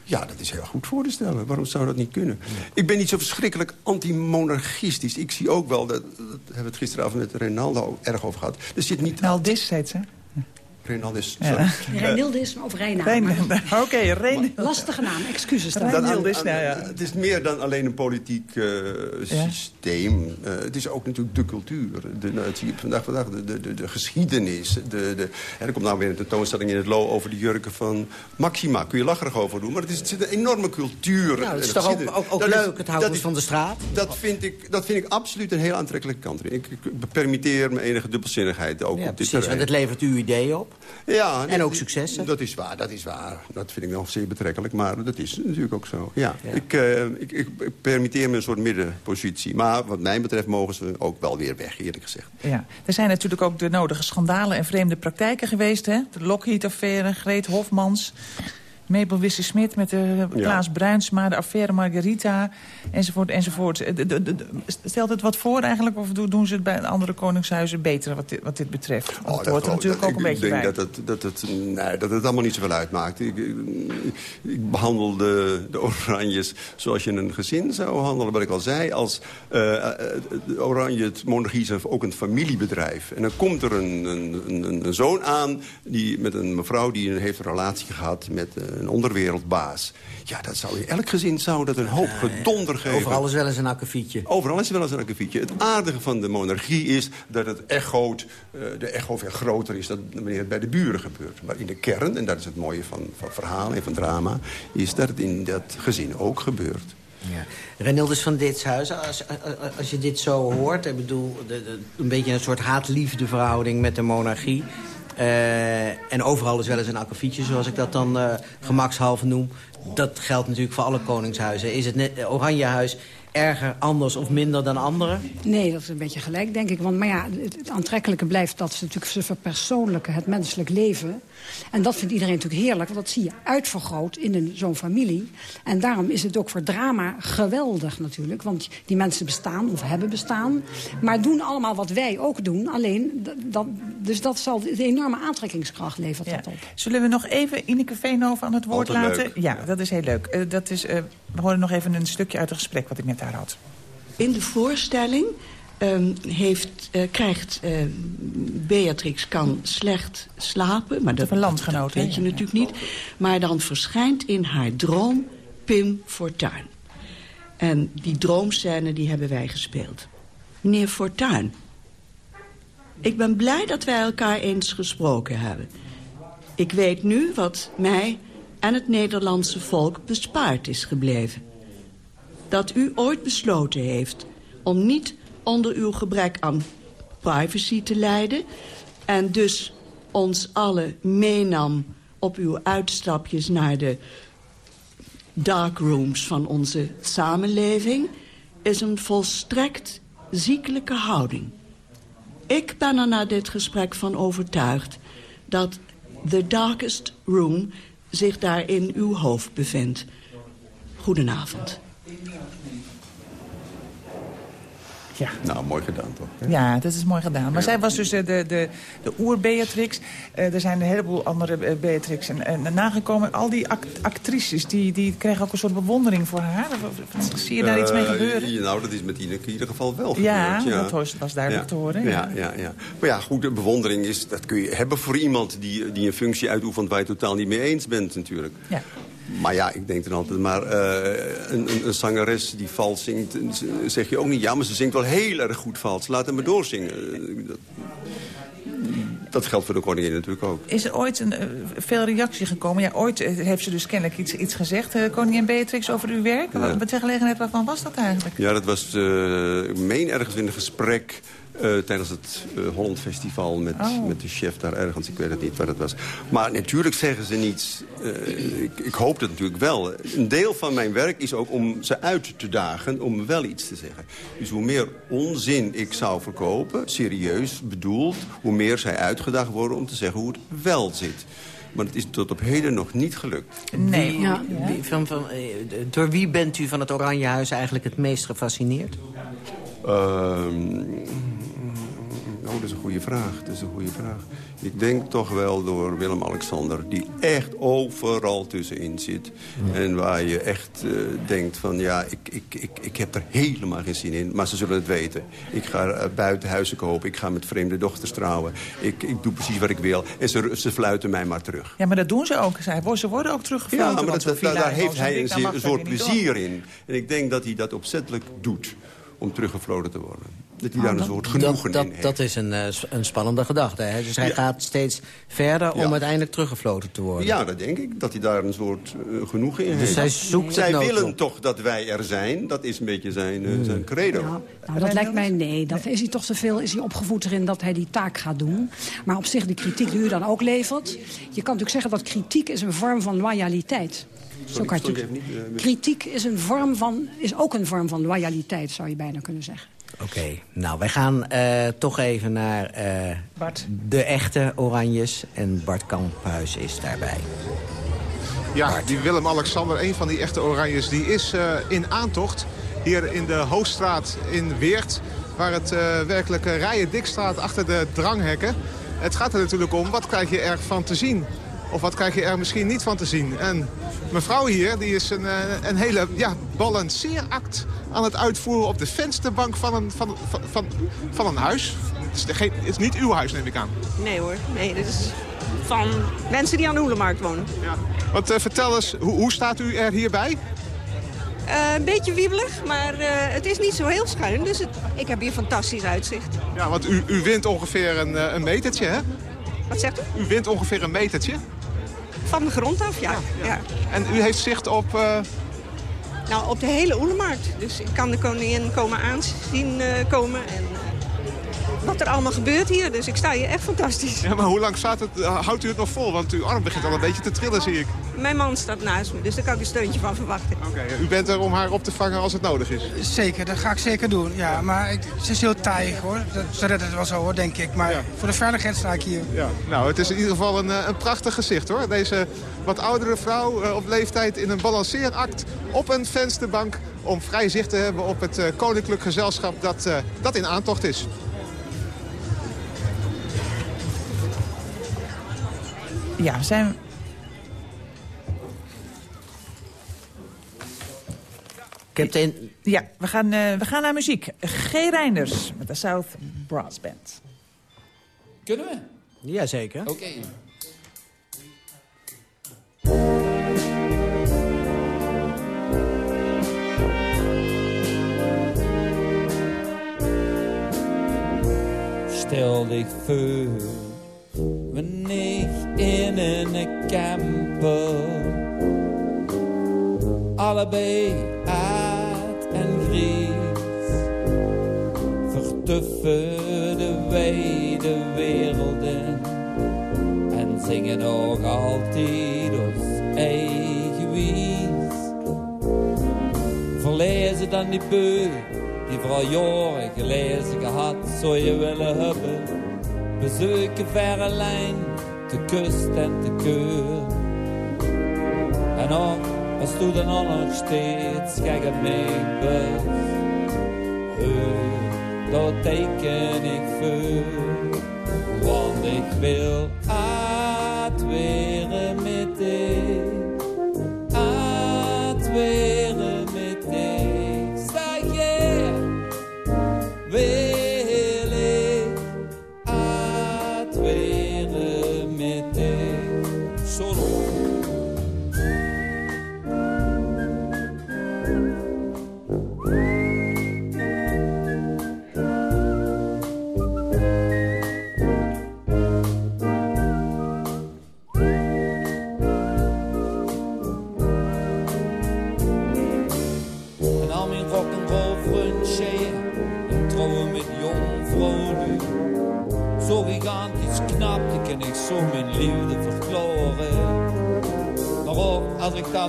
Ja, dat is heel goed voor te stellen. Waarom zou dat niet kunnen? Ik ben niet zo verschrikkelijk anti-monarchistisch. Ik zie ook wel, dat, dat hebben we het gisteravond met Renaldo erg over gehad. Er zit niet... Naldis heet ze. Renaldis, Ja. Reinildis of Reina. Rein- Oké, Rein... Lastige naam, excuses. Dat daarvoor. aan- Nildis, aan- nou ja. Het is meer dan alleen een politiek eh, systeem. Eh, het is ook natuurlijk de cultuur. De, nou, het zie je vandaag, vandaag de, de, de, de geschiedenis. De, de, en er komt nou weer een tentoonstelling in het Lo over de jurken van Maxima. Kun je lacherig over doen. Maar het, is, het zit een enorme cultuur. Nou, het is en toch ook, geschiedenis. ook, ook Dat is- het van de straat. Dat vind, ik, dat vind ik absoluut een heel aantrekkelijke kant. Ik, ik permitteer me enige dubbelzinnigheid ook Ja, op dit precies, want terrein. het levert uw ideeën op. Ja, En ook successen. Dat is waar, dat is waar. Dat vind ik nog zeer betrekkelijk, maar dat is natuurlijk ook zo. Ja, Ik, eh, ik, ik, ik permitteer me een soort middenpositie. Maar wat mij betreft mogen ze ook wel weer weg, eerlijk gezegd. Ja. Er zijn natuurlijk ook de nodige schandalen en vreemde praktijken geweest. Hè? De Lockheed-affaire, Greet Hofmans... Mabel Wisse-Smit met de Ja. Klaas Bruinsma, de affaire Margarita, enzovoort, enzovoort. Eh, de- de- de- Stelt het wat voor eigenlijk, of doen ze het bij andere koningshuizen beter wat dit, wat dit betreft? Want Oh, het dat er natuurlijk dat- ook een beetje ik denk dat het, dat, het, nee, dat het allemaal niet zoveel uitmaakt. Ik, ik, ik behandel de, de oranjes zoals je een gezin zou handelen. Wat ik al zei, als eh, eh, de oranje, het monarchie is ook een familiebedrijf. En dan komt er een, een, een, een zoon aan die, met een mevrouw die een, heeft een relatie gehad met een onderwereldbaas. Ja, dat zou in elk gezin zou dat een hoop gedonder geven. Overal is wel eens een akkefietje. Overal is wel eens een akkefietje. Het aardige van de monarchie is dat het echoot, eh, de echo veel groter is dan wanneer het bij de buren gebeurt. Maar in de kern, en dat is het mooie van, van verhalen en van drama... is dat het in dat gezin ook gebeurt. Ja. Renildus van Ditshuizen, als, als je dit zo hoort... ik bedoel, een beetje een soort haat-liefde verhouding met de monarchie... eh, en overal is wel eens een akkefietje, zoals ik dat dan eh, gemakshalve noem. Dat geldt natuurlijk voor alle koningshuizen. Is het net, Oranjehuis erger, anders of minder dan anderen? Nee, dat is een beetje gelijk, denk ik. Want maar ja, het, het aantrekkelijke blijft dat ze natuurlijk ze verpersoonlijken het menselijk leven. En dat vindt iedereen natuurlijk heerlijk, want dat zie je uitvergroot in zo'n familie. En daarom is het ook voor drama geweldig natuurlijk. Want die mensen bestaan of hebben bestaan, maar doen allemaal wat wij ook doen. Alleen, dat, dus dat zal de enorme aantrekkingskracht levert dat op. Zullen we nog even Ineke Veenhoven aan het woord Altijd laten? leuk. Ja, dat is heel leuk. Eh, dat is, eh, we horen nog even een stukje uit het gesprek wat ik met had. In de voorstelling ehm, heeft, eh, krijgt eh, Beatrix kan slecht slapen. Maar dat, een landgenoot, dat weet je natuurlijk niet. Maar dan verschijnt in haar droom Pim Fortuyn. En die droomscène die hebben wij gespeeld. Meneer Fortuyn, ik ben blij dat wij elkaar eens gesproken hebben. Ik weet nu wat mij en het Nederlandse volk bespaard is gebleven dat u ooit besloten heeft om niet onder uw gebrek aan privacy te lijden... en dus ons alle meenam op uw uitstapjes naar de darkrooms van onze samenleving... is een volstrekt ziekelijke houding. Ik ben er na dit gesprek van overtuigd dat the darkest room zich daar in uw hoofd bevindt. Goedenavond. Ja. Nou, mooi gedaan toch? Ja, dat is mooi gedaan. Maar zij was dus de, de, de, de oer-Beatrix. Eh, er zijn een heleboel andere eh, Beatrix en, en nagekomen. Al die act- actrices die, die kregen ook een soort bewondering voor haar. Zie je daar iets mee Eh, gebeuren? ja, nou, dat is met Ineke in ieder geval wel Ja, gebeurd. dat was- was duidelijk Ja. te horen, Ja, ja. ja. Ja, Maar ja, goed, de bewondering is, dat kun je hebben voor iemand... die, die een functie uitoefent waar je het totaal niet mee eens bent natuurlijk. Ja. Maar ja, ik denk dan altijd maar... eh, een, een, een zangeres die vals zingt, zeg je ook niet... ja, maar ze zingt wel heel erg goed vals. Laat hem maar doorzingen. Dat, dat geldt voor de koningin natuurlijk ook. Is er ooit een, eh, veel reactie gekomen? Ja, ooit eh, heeft ze dus kennelijk iets, iets gezegd, koningin Beatrix, over uw werk. Ja. Wat Bij gelegenheid waarvan was dat eigenlijk? Ja, dat was, ik meen ergens in een gesprek... eh, tijdens het eh, Holland Festival met, Oh. met de chef daar ergens. Ik weet het niet waar het was. Maar natuurlijk zeggen ze niets. Eh, ik, ik hoop dat natuurlijk wel. Een deel van mijn werk is ook om ze uit te dagen... om wel iets te zeggen. Dus hoe meer onzin ik zou verkopen, serieus bedoeld... hoe meer zij uitgedaagd worden om te zeggen hoe het wel zit. Maar het is tot op heden nog niet gelukt. Wie- van, van, eh, door wie bent u van het Oranje Huis eigenlijk het meest gefascineerd? Ehm, oh, dat is een goede vraag. Dat is een goede vraag. Ik denk toch wel door Willem-Alexander... die echt overal tussenin zit. En waar je echt eh, denkt van... ja, ik, ik, ik, ik heb er helemaal geen zin in. Maar ze zullen het weten. Ik ga uh, buiten huizen kopen. Ik ga met vreemde dochters trouwen. Ik, ik doe precies wat ik wil. En ze, ze fluiten mij maar terug. Ja, maar dat doen ze ook. Zij- Ze worden ook teruggefloten. Ja, maar dat, daar heeft hij een, een soort plezier in. En ik denk dat hij dat opzettelijk doet om teruggefloten te worden. Dat hij daar een soort genoegen dat, in dat, heeft. dat is een, eh, een spannende gedachte. Hè? Dus hij Ja. gaat steeds verder om Ja. uiteindelijk teruggefloten te worden. Ja, dat denk ik. Dat hij daar een soort eh, genoegen in Dus heeft. hij zoekt Zij willen toch dat wij er zijn. Dat is een beetje zijn, Hmm. eh, zijn credo. Nou, dat lijkt mij nee. Dat is hij toch te veel is hij opgevoed erin dat hij die taak gaat doen. Maar op zich de kritiek die u dan ook levert. Je kan natuurlijk zeggen dat kritiek is een vorm van loyaliteit. Zo kan je sorry, niet, kritiek is, een vorm van, is ook een vorm van loyaliteit, zou je bijna kunnen zeggen. Oké, nou, wij gaan eh, toch even naar eh, de echte Oranjes. En Bart Kamphuis is daarbij. Ja, die Willem-Alexander, een van die echte Oranjes, die is eh, in aantocht. Hier in de Hoogstraat in Weert. Waar het eh, werkelijk rijen dik staat achter de dranghekken. Het gaat er natuurlijk om, wat krijg je er van te zien? Of wat krijg je er misschien niet van te zien? En mevrouw hier, die is een, eh, een hele ja, balanceeract aan het uitvoeren... op de vensterbank van een, van, van, van, van een huis. Het is, geen, het is niet uw huis, neem ik aan. Nee hoor, nee, dit is van mensen die aan de Hoelenmarkt wonen. Want eh, vertel eens, hoe, hoe staat u er hierbij? Eh, een beetje wiebelig, maar het is niet zo heel schuin, dus het, ik heb hier fantastisch uitzicht. Ja, want u, u wint ongeveer een, een metertje, hè? Wat zegt u? U wint ongeveer een metertje. Van de grond af, ja. ja. En u heeft zicht op... eh, Nou, op de hele Oelenmarkt. Dus ik kan de koningin komen aanzien eh, komen. En, wat er allemaal gebeurt hier. Dus ik sta hier echt fantastisch. Ja, maar hoe lang staat het, eh, houdt u het nog vol? Want uw arm begint al een beetje te trillen, zie ik. Mijn man staat naast me, dus daar kan ik een steuntje van verwachten. Oké, u bent er om haar op te vangen als het nodig is? Zeker, dat ga ik zeker doen. Ja, maar ik, ze is heel taaiig hoor. Dat, ze redt het wel zo hoor, denk ik. Maar voor de veiligheid sta ik hier. Ja. Nou, het is in ieder geval een, eh, een prachtig gezicht hoor. Deze wat oudere vrouw uh, op leeftijd in een balanceeract op een vensterbank... om vrij zicht te hebben op het koninklijk gezelschap dat, dat in aantocht is. Ja, we zijn... Ik heb een... Ja, we gaan, uh, we gaan naar muziek. G. Reinders met de South Brass Band. Kunnen we? Jazeker. Oké. Okay. Stel dich voor wanneer in een camper. Allebei aard en gries vertuffen de wijde werelden en zingen nog altijd ons eigen wies. Verlezen dan die beu die vooral jaren gelezen gehad zou je willen hebben. Bezoeken verre lijn, kust en de keur. En ook als toen dan nog steeds kijk het mee bus. Dat teken ik voor, want ik wil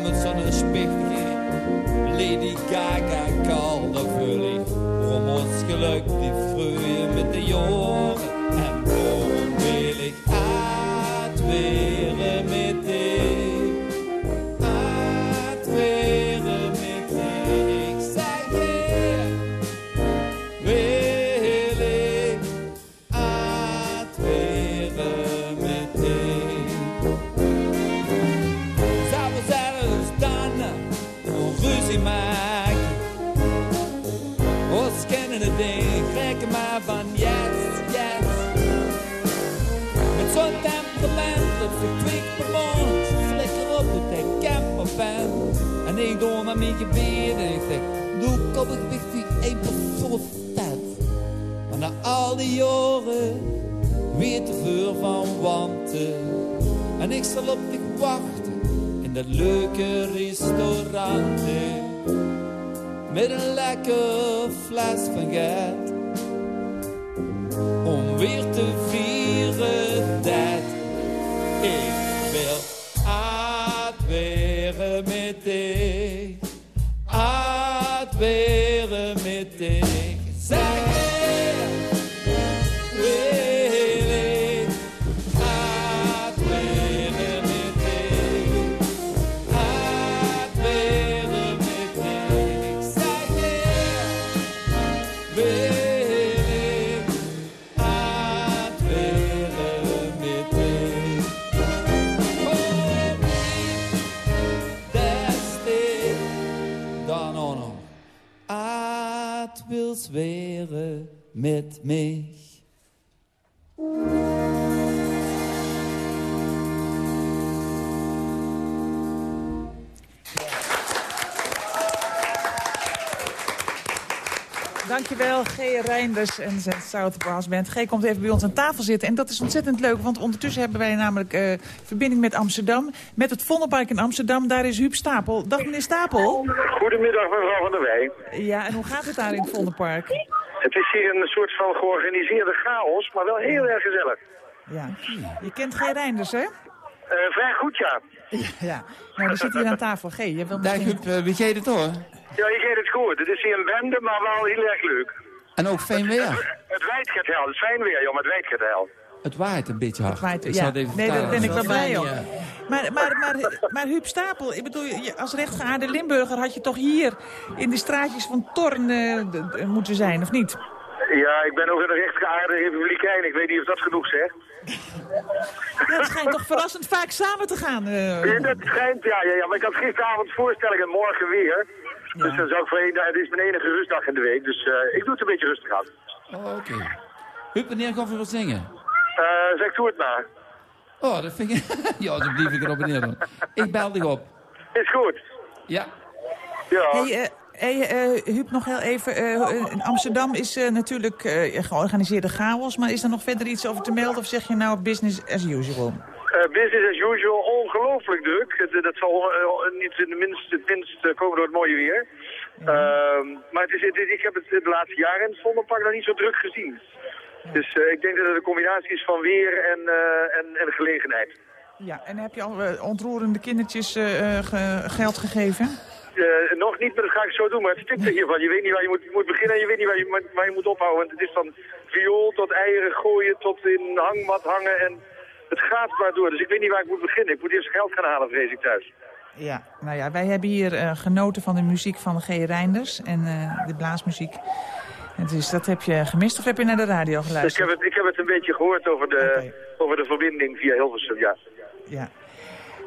met zo'n spichtje. Lady Gaga kan, En zijn South Brass Band. G komt even bij ons aan tafel zitten. En dat is ontzettend leuk, want ondertussen hebben wij namelijk uh, verbinding met Amsterdam. Met het Vondelpark in Amsterdam. Daar is Huub Stapel. Dag meneer Stapel. Goedemiddag mevrouw van der Wij. Ja, en hoe gaat het daar in het Vondelpark? Het is hier een soort van georganiseerde chaos, maar wel heel erg gezellig. Ja. Je kent G. Reinders, hè? Eh, vrij goed, ja. Ja. Nou, die zit hier aan tafel. G, je wil Daar, misschien... Huub, eh, weet jij het hoor? Ja, je geeft het goed. Het is hier een bende, maar wel heel erg leuk. En ook fijn weer. Het wijd gaat hel. Het is fijn weer, joh, maar het wijd gaat hel. Het waait een beetje hard. waait, ik ja. zal het even Nee, daar ben ik wel blij om. Ja. Maar, maar, maar, maar Huub Stapel, ik bedoel, als rechtgeaarde Limburger had je toch hier in de straatjes van Torn eh, moeten zijn, of niet? Ja, ik ben ook een rechtgeaarde republikein. Ik weet niet of dat genoeg zegt. Ja, het schijnt toch verrassend vaak samen te gaan. eh. Ja, dat schijnt, ja, ja, ja. Maar ik had gisteravond voorstelling en morgen weer. Dus dan zou ik voor één dag, het is mijn enige rustdag in de week. Dus eh, ik doe het een beetje rustig aan. Oh, Oké. Huub, wanneer kan je wat zingen? Eh zeg, doe het maar. Oh, dat vind ik... ja, dan blijf ik erop en neer doen. Ik bel dich op. Is goed. Ja. Ja. Hey, eh, hey, eh, Huub, nog heel even. eh, in Amsterdam is eh, natuurlijk eh, georganiseerde chaos. Maar is er nog verder iets over te melden? Of zeg je nou business as usual? Eh, business as usual, ongelooflijk druk. Het, dat zal eh, niet in de minst, het minst eh, komen door het mooie weer. Ehm, maar het is, het ik heb het de laatste jaren in het Vondelpark nog niet zo druk gezien. Dus eh, ik denk dat het een combinatie is van weer en, eh, en, en gelegenheid. Ja, en heb je al eh, ontroerende kindertjes eh, eh, ge- geld gegeven? Eh, nog niet, maar dat ga ik zo doen. Maar het stikt er hiervan. Je weet niet waar je moet, moet beginnen en je weet niet waar je, waar je moet ophouden. Want het is van viool tot eieren gooien tot in hangmat hangen. En het gaat maar door. Dus ik weet niet waar ik moet beginnen. Ik moet eerst geld gaan halen, vrees ik thuis. Ja, nou ja, wij hebben hier eh, genoten van de muziek van G. Reinders en eh, de blaasmuziek. En Dus dat heb je gemist of heb je naar de radio Dus ik geluisterd? heb, het, ik heb het een beetje gehoord over de, over de verbinding via Hilversum, ja. Ja.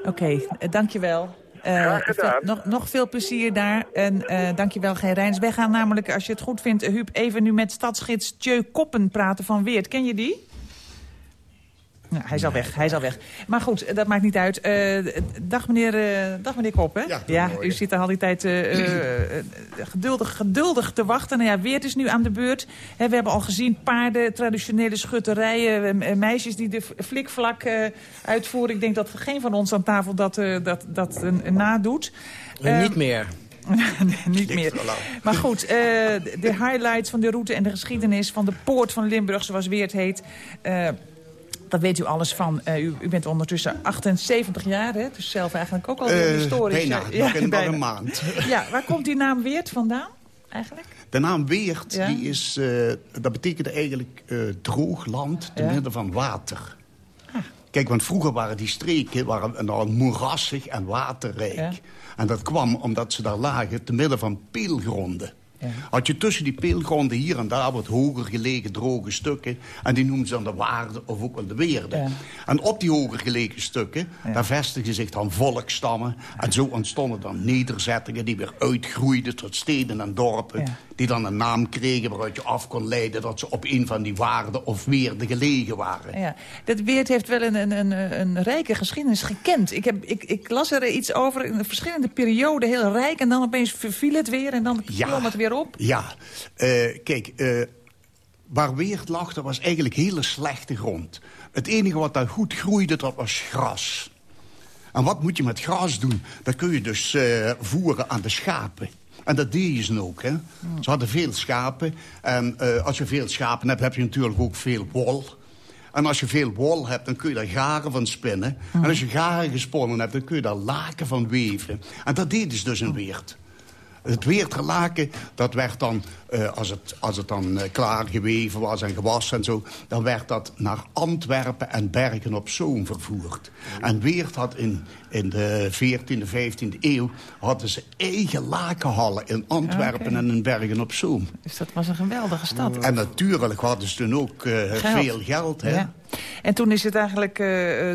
Oké, eh, dankjewel. Graag gedaan. veel- nog, nog veel plezier daar. En eh dankjewel, G. Reinders. Wij gaan namelijk, als je het goed vindt, Huub, even nu met stadsgids Tjeu Koppen praten van Weert. Ken je die? Nou, hij is al weg, hij is al weg. Maar goed, dat maakt niet uit. Eh, dag, meneer, eh, dag meneer Koppen. Ja, u zit er al die tijd eh, geduldig, geduldig te wachten. Nou ja, Weert is nu aan de beurt. Hè, we hebben al gezien paarden, traditionele schutterijen... meisjes die de flikvlak eh, uitvoeren. Ik denk dat geen van ons aan tafel dat, eh, dat, dat nadoet. Eh, Ehm, niet meer. niet meer. Maar goed, eh, de highlights van de route en de geschiedenis van de poort van Limburg, zoals Weert heet... eh, daar weet u alles van. Eh, u, u bent ondertussen 78 jaar, hè? Dus zelf eigenlijk ook al Eh, historisch. bijna, eh, nog in bijna. een maand. Ja, waar komt die naam Weert vandaan, eigenlijk? De naam Weert, Ja. die is, dat betekent eigenlijk droog land te Ja. midden van water. Kijk, want vroeger waren die streken waren nou moerassig en waterrijk. Ja. En dat kwam omdat ze daar lagen te midden van peelgronden. Had je tussen die peelgronden hier en daar wat hoger gelegen droge stukken... en die noemden ze dan de waarde of ook wel de weerde. Ja. En op die hoger gelegen stukken, daar vestigden zich dan volkstammen... en zo ontstonden dan nederzettingen die weer uitgroeiden tot steden en dorpen... Die dan een naam kregen waaruit je af kon leiden... dat ze op een van die waarden of weerden gelegen waren. Ja, dat Weert heeft wel een, een, een, een rijke geschiedenis gekend. Ik, heb, ik, ik las er iets over in verschillende perioden, heel rijk... en dan opeens verviel het weer en dan Ja. klom het weer op. Ja, eh, kijk, eh, waar Weert lag, dat was eigenlijk hele slechte grond. Het enige wat daar goed groeide, dat was gras. En wat moet je met gras doen? Dat kun je dus eh, voeren aan de schapen. En dat deden ze ook, hè. Ze hadden veel schapen. En eh, als je veel schapen hebt, heb je natuurlijk ook veel wol. En als je veel wol hebt, dan kun je daar garen van spinnen. En als je garen gesponnen hebt, dan kun je daar laken van weven. En dat deden ze dus in Weert. Het weerterlaken, dat werd dan, eh, als, het, als het dan eh, klaar geweven was en gewassen en zo... dan werd dat naar Antwerpen en Bergen op Zoom vervoerd. En Weert had in, in de 14e, 15e eeuw... hadden ze eigen lakenhallen in Antwerpen en in Bergen op Zoom. Dus dat was een geweldige stad. En natuurlijk hadden ze toen ook eh, Geld. veel geld, hè? Ja. En toen is het eigenlijk eh,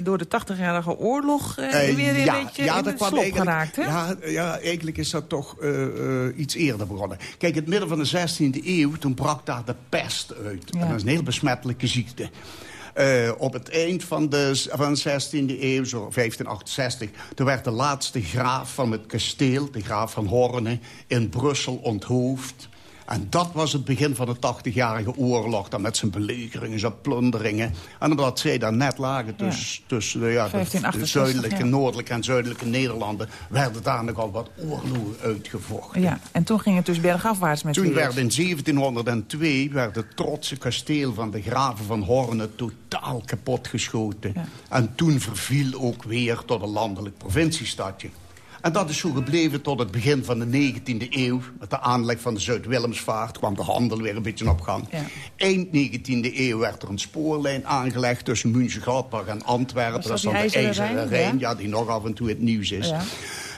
door de 80-jarige oorlog Eh, weer een ja, beetje ja, in slop geraakt, hè? Ja, ja, eigenlijk is dat toch iets eerder begonnen. Kijk, in het midden van de 16e eeuw, toen brak daar de pest uit. En dat is een heel besmettelijke ziekte. Eh, op het eind van de, van de 16e eeuw, zo 1568... toen werd de laatste graaf van het kasteel, de graaf van Horne... in Brussel onthoofd. En dat was het begin van de 80-jarige oorlog. Dan met zijn belegeringen, zijn plunderingen. En omdat zij daar net lagen tussen, tussen de, ja, de, de 1568, zuidelijke, ja. noordelijke en zuidelijke Nederlanden... werden daar nogal wat oorlogen uitgevochten. Ja, en toen ging het dus bergafwaarts met Toen werd in 1702 werd het trotse kasteel van de graven van Horne totaal kapotgeschoten. En toen verviel ook weer tot een landelijk provinciestadje. En dat is zo gebleven tot het begin van de 19e eeuw. Met de aanleg van de Zuid-Willemsvaart kwam de handel weer een beetje op gang. Eind 19e eeuw werd er een spoorlijn aangelegd tussen München, Gladbach en Antwerpen. Dat is dan de IJzeren Rijn? Rijn, Ja. ja, die nog af en toe het nieuws is. Ja.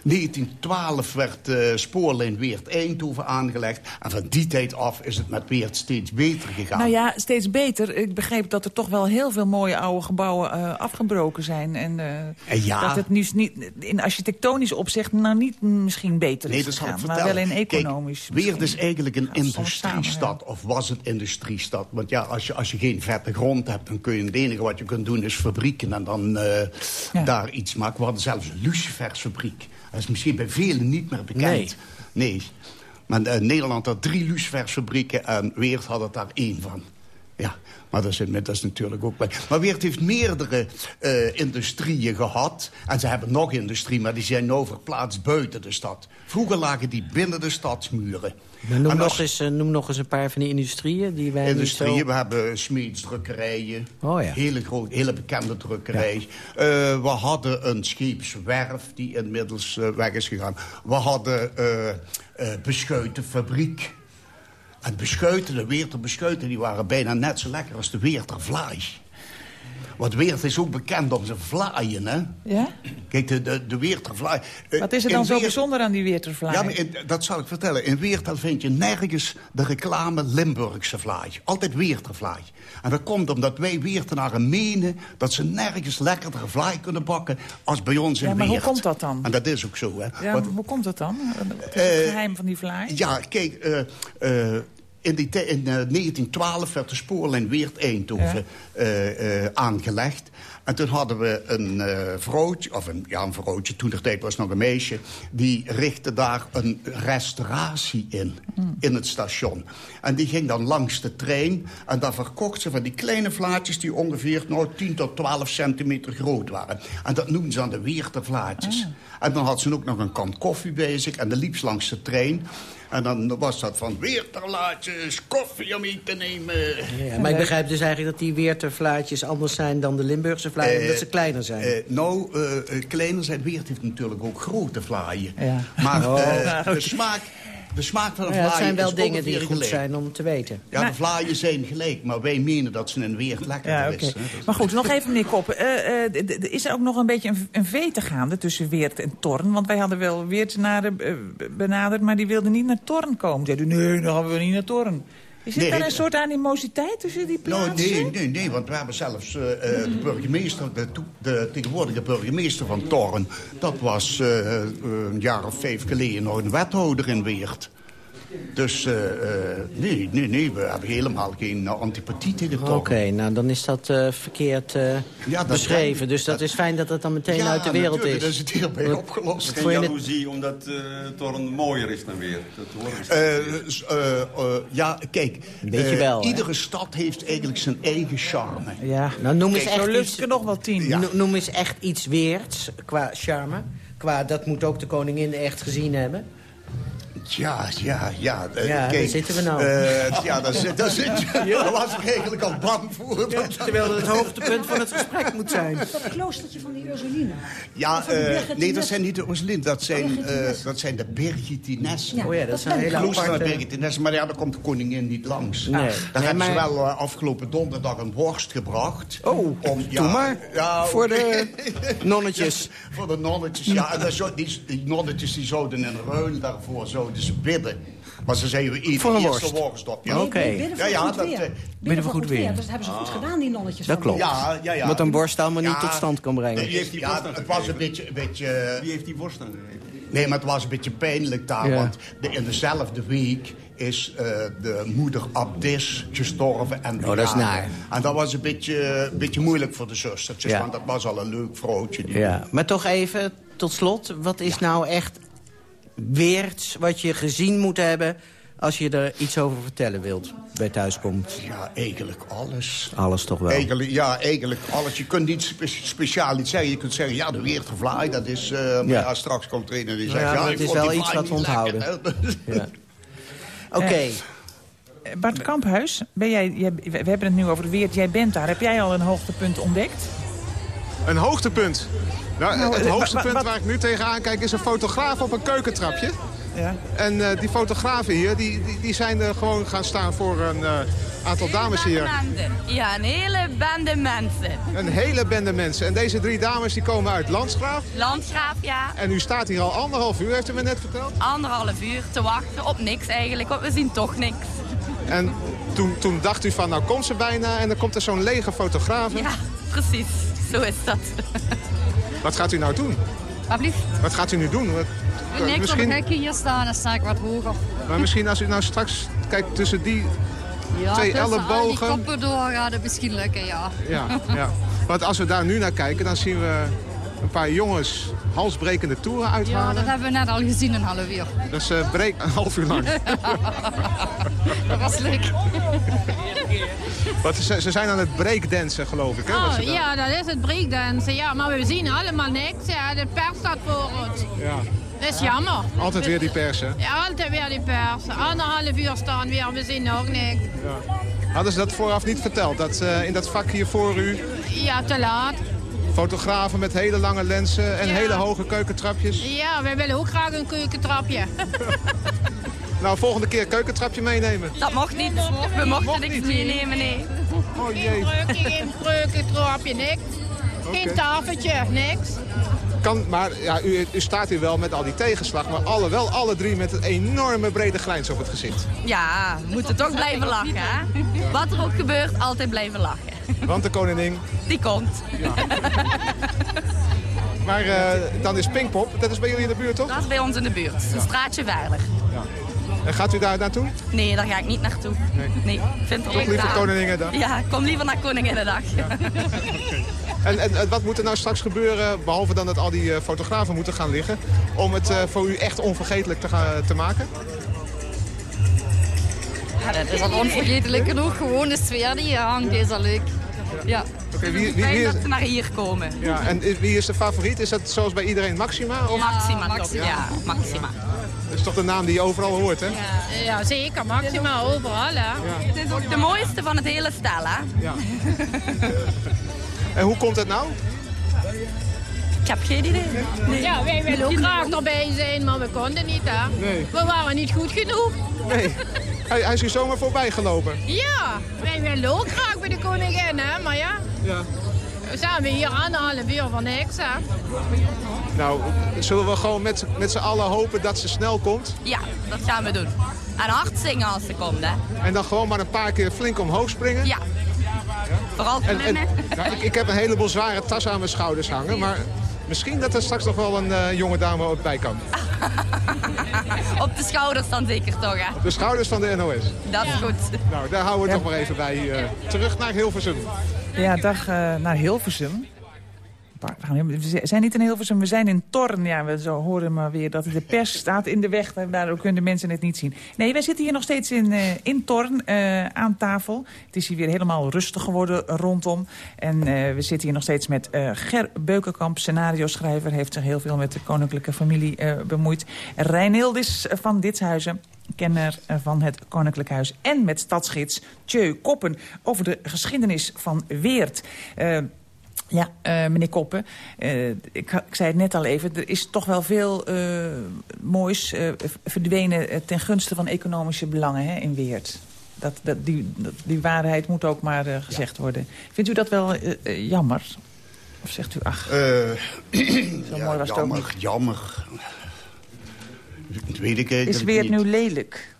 1912 werd de spoorlijn Weert-Eindhoven aangelegd. En van die tijd af is het met Weert steeds beter gegaan. Nou ja, steeds beter. Ik begreep dat er toch wel heel veel mooie oude gebouwen eh, afgebroken zijn. En eh, ja. dat het nu niet, in architectonisch opzicht nou niet misschien beter Nee, is dat gegaan. Maar vertellen. wel in economisch. Kijk, Weert is eigenlijk een industriestad. Of was het industriestad? Want ja, als je, als je geen vette grond hebt... dan kun je het enige wat je kunt doen is fabrieken... en dan daar iets maken. We hadden zelfs een lucifersfabriek. Dat is misschien bij velen niet meer bekend. Nee. Maar eh, Nederland had drie lucifersfabrieken... en Weert had er daar één van. Ja, maar dat is, dat is natuurlijk ook... Maar Weert heeft meerdere eh, industrieën gehad. En ze hebben nog industrie, maar die zijn nu verplaatst buiten de stad. Vroeger lagen die binnen de stadsmuren. Maar noem, En als- nog eens, eh, noem nog eens een paar van die industrieën die wij Industrieën, zo... we hebben smeedsdrukkerijen. Oh ja. hele, groot, hele bekende drukkerij. Eh, we hadden een scheepswerf die inmiddels weg is gegaan. We hadden beschuitenfabriek. En beschuiten, de Weerter beschuiten, die waren bijna net zo lekker als de Weerter vlaai. Want Weert is ook bekend om zijn vlaaien, hè? Ja? Kijk, de, de, de Weerter vlaai... eh, Wat is er in dan zo Weert- bijzonder aan die Weertervlaai? ja, maar in- dat zal ik vertellen. In Weertel vind je nergens de reclame Limburgse vlaai. Altijd Weertervlaai. En dat komt omdat wij Weertenaren menen... dat ze nergens lekkerder vlaai kunnen bakken als bij ons in Ja, maar hoe Weert. komt dat dan? En dat is ook zo, hè. Ja, Want- hoe komt dat dan? Wat is het Eh, geheim van die vlaai? ja, kijk, eh, in, die in eh, 1912 werd de spoorlijn Weert-Eindhoven eh, eh, aangelegd. En toen hadden we een eh vrouwtje, of een, ja, een vrouwtje, toen de tijd was nog een meisje... die richtte daar een restauratie in, in het station. En die ging dan langs de trein en daar verkocht ze van die kleine vlaatjes... die ongeveer nou, 10 tot 12 centimeter groot waren. En dat noemden ze dan de Weertervlaatjes. En dan had ze ook nog een kan koffie zich en dan liep ze langs de trein... En dan was dat van weerterlaatjes, koffie om mee te nemen. Ja, maar ik begrijp dus eigenlijk dat die Weertervlaatjes anders zijn dan de Limburgse vlaaien, Eh, omdat ze kleiner zijn. Eh, nou, eh, eh, kleiner zijn. Weert heeft natuurlijk ook grote vlaaien. Ja. Maar Oh. eh, de, smaak, de smaak van een ja, vlaai het zijn wel is dingen die goed gelijk. zijn om te weten. Ja, de vlaaien zijn gelijk, maar wij menen dat ze een Weert lekkerder Ja, oké. is. Maar goed, nog even meneer Koppen. Eh, eh, is er ook nog een beetje een, een vete gaande tussen Weert en Torn? Want wij hadden wel Weertenaren eh, benaderd, maar die wilden niet naar Torn komen. Zeiden, nee, dan gaan we niet naar Torn. Is er Nee, een soort animositeit tussen die Nou, plaatsen? nee, nee, nee, want we hebben zelfs eh, eh, de burgemeester, de, de tegenwoordige burgemeester van Torren... dat was eh, een jaar of vijf geleden nog een wethouder in Weert. Dus eh, eh, nee, nee, nee, we hebben helemaal geen eh, antipathie tegen Oké, nou dan is dat eh, verkeerd eh, dat beschreven. kan- Dus dat is fijn dat het dan meteen Ja, uit de wereld natuurlijk, is. dat is het hierbij opgelost. Geen het- jaloezie omdat eh Torren mooier is dan weer. Dat horen Eh, eh, eh, ja, kijk. Beetje wel, hè? Iedere stad heeft eigenlijk zijn eigen charme. Ja. Nou, noem eens echt Zo iets, er nog wel tien. no- noem eens echt iets weerts qua charme. Qua, dat moet ook de koningin echt gezien hebben. Ja, ja, ja. eh, Ja, daar zitten we nou. eh, ja, daar zit, daar zit je. Daar was ik eigenlijk al bang voor. dat- Terwijl het hoogtepunt van het gesprek moet zijn. Dat kloostertje van die Ursuline. Ja, eh, Birgitines. nee, dat zijn niet de Ursulinen. Dat zijn, Birgitines. eh, dat zijn de Birgitinessen. Ja, Oh ja, dat zijn hele Klooster aparte... Birgitinessen, maar ja, daar komt de koningin niet langs. Nee. Daar Nee, hebben ze wel afgelopen donderdag een worst gebracht. Oh, om, ja, doe maar. Ja, Voor de nonnetjes. Voor de nonnetjes, ja. En dat die, die nonnetjes die zouden in ruil daarvoor zouden ze bidden. Maar ze zeiden we eten Voor een eerst worst. de worst op. Ja. Oké. nee, Ja, ja, goed dat, weer. eh, Bidden voor goed weer. weer. Dus dat hebben ze goed gedaan, die nonnetjes. Dat van klopt. Ja, ja, ja. Wat een worst allemaal niet Ja, tot stand kan brengen. nee, heeft die ja, het was een beetje... Een beetje Wie heeft die worst dan gegeven? Nee, maar het was een beetje pijnlijk daar. Ja. Want de, in dezelfde week is eh, de moeder Abdis gestorven. En Oh, dat is naar. En dat was een beetje, een beetje moeilijk voor de zustertjes. Ja. Want dat was al een leuk vrouwtje. Die Ja, maar toch even tot slot. Wat is nou echt weerts wat je gezien moet hebben Als je er iets over vertellen wilt bij thuiskomt. Ja, eigenlijk alles. Alles toch wel? Eigenlijk, ja, eigenlijk alles. Je kunt niet spe speciaal iets zeggen. Je kunt zeggen, ja, de Weertervlaai, dat is... Uh, maar ja. straks komt trainer die zegt... Ja, ja, het is wel iets wat we onthouden. ja. Oké. Okay. Uh, Bart Kamphuis, ben jij, jij, we hebben het nu over de Weert. Jij bent daar. Heb jij al een hoogtepunt ontdekt? Een hoogtepunt? Nou, nou het hoogste punt waar ik nu tegenaan kijk is een fotograaf op een keukentrapje. Ja. En uh, die fotografen hier, die, die, die, zijn er gewoon gaan staan voor een uh, aantal dames hier. Ja, een hele bende mensen. Een hele bende mensen. En deze drie dames die komen uit Landgraaf. Landgraaf, ja. En u staat hier al anderhalf uur, heeft u me net verteld? Anderhalf uur te wachten op niks eigenlijk, want we zien toch niks. En toen, toen dacht u van, nou komt ze bijna en dan komt er zo'n lege fotograaf. Ja, precies. Zo is dat. Wat gaat u nou doen? Wat Wat gaat u nu doen? Wat, Niks misschien... op het hekje hier staan, dan sta ik wat hoger. Maar misschien als u nou straks kijkt tussen die ja, twee ellebogen... Ja, koppen door gaat het misschien lukken, ja. Ja, ja. Want als we daar nu naar kijken, dan zien we een paar jongens halsbrekende toeren uithalen. Ja, dat hebben we net al gezien een half uur. Dat is uh, breek, een half uur lang. dat was leuk. Wat, ze, ze, zijn aan het breakdansen, geloof ik. Hè, oh, ja, dat is het breakdansen. Ja, maar we zien allemaal niks. Ja, de pers staat voor ons. Ja. Dat is jammer. Altijd weer die pers, hè? Ja, altijd weer die pers. Anderhalf uur staan weer, we zien nog niks. Ja. Hadden ze dat vooraf niet verteld, dat uh, in dat vak hier voor u... Ja, te laat. Fotografen met hele lange lenzen en ja. hele hoge keukentrapjes. Ja, wij willen ook graag een keukentrapje. nou, volgende keer keukentrapje meenemen. Dat mocht niet. We mochten niks meenemen, nee. Oh jee. Geen keukentrapje, niks. Okay. Geen tafeltje, niks. Kan, maar ja, u, u, staat hier wel met al die tegenslag, maar alle, wel alle drie met een enorme brede grijns op het gezicht. Ja, we moeten toch blijven lachen, hè? Wat er ook gebeurt, altijd blijven lachen. Want de koningin... Die komt. Ja. maar uh, dan is Pinkpop, dat is bij jullie in de buurt, toch? Dat is bij ons in de buurt. Een straatje veilig. Ja. En gaat u daar naartoe? Nee, daar ga ik niet naartoe. Nee, nee vind het Toch liever Koninginnedag? Ja, kom liever naar Koninginnedag. Ja. okay. en, en, wat moet er nou straks gebeuren, behalve dan dat al die uh, fotografen moeten gaan liggen... om het uh, voor u echt onvergetelijk te, gaan, te maken? Ja, dat is al onvergetelijk genoeg. Gewoon de sfeer die hangt, is al leuk. Ja. Okay, wie, wie, wie is... dat ze naar hier komen. Ja, en wie is de favoriet? Is dat zoals bij iedereen Maxima? Of? Maxima, Maxima. Ja, Maxima. Dat is toch de naam die je overal hoort, hè? Ja, ja zeker. Maxima overal, hè? Ja. Het is ook de mooiste van het hele stel, hè? Ja. en hoe komt het nou? Ik heb geen idee. Nee. Ja, wij willen ook graag erbij zijn, maar we konden niet, hè? Nee. We waren niet goed genoeg. Nee. Hij, hij is hier zomaar voorbij gelopen. Ja, wij willen ook graag bij de koningin, hè? Maar ja, ja. we zijn we hier aan de half uur van niks, hè? Nou, zullen we gewoon met, met z'n allen hopen dat ze snel komt? Ja, dat gaan we doen. En hard zingen als ze komt, hè? En dan gewoon maar een paar keer flink omhoog springen? Ja. Vooral en, en, nou, ik, ik heb een heleboel zware tassen aan mijn schouders hangen, maar misschien dat er straks nog wel een uh, jonge dame ook bij kan. Op de schouders dan zeker toch, hè? Op de schouders van de NOS. Dat is goed. Nou, daar houden we ja. toch maar even bij. Uh, terug naar Hilversum. Ja, dag uh, naar Hilversum. We zijn niet in Hilversum, we zijn in Torn. Ja, we zo horen maar weer dat de pers staat in de weg. Daardoor kunnen mensen het niet zien. Nee, wij zitten hier nog steeds in, uh, in Torn uh, aan tafel. Het is hier weer helemaal rustig geworden rondom. En uh, we zitten hier nog steeds met Ger Beukenkamp, scenario-schrijver. Heeft zich heel veel met de koninklijke familie bemoeid. Reinildis van Ditshuizen kenner van het Koninklijk Huis... en met stadsgids Tjeu Koppen over de geschiedenis van Weert. Ja, uh, meneer Koppen, uh, ik, ik, zei het net al even... er is toch wel veel uh, moois verdwenen ten gunste van economische belangen hè, in Weert. Dat, dat, die, dat, die waarheid moet ook maar gezegd ja. worden. Vindt u dat wel jammer? Of zegt u, ach, zo ja, mooi was jammer, het ook niet. Jammer, Weet ik Is Weert niet. nu lelijk?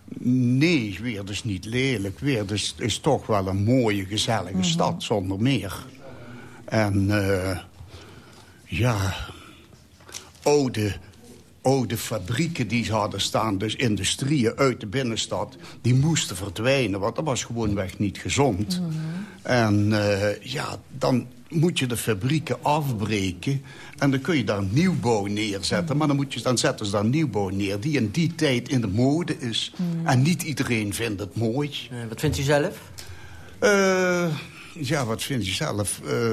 Nee, Weert is niet lelijk. Weert is, is toch wel een mooie, gezellige mm -hmm. stad, zonder meer. En uh, ja, oude oude fabrieken die ze hadden staan, dus industrieën uit de binnenstad... die moesten verdwijnen, want dat was gewoonweg niet gezond. En eh, ja, dan moet je de fabrieken afbreken... en dan kun je daar nieuwbouw neerzetten. Maar dan, moet je, dan zetten ze daar nieuwbouw neer die in die tijd in de mode is. En niet iedereen vindt het mooi. wat vindt u zelf? Eh, ja, wat vind je zelf? Eh,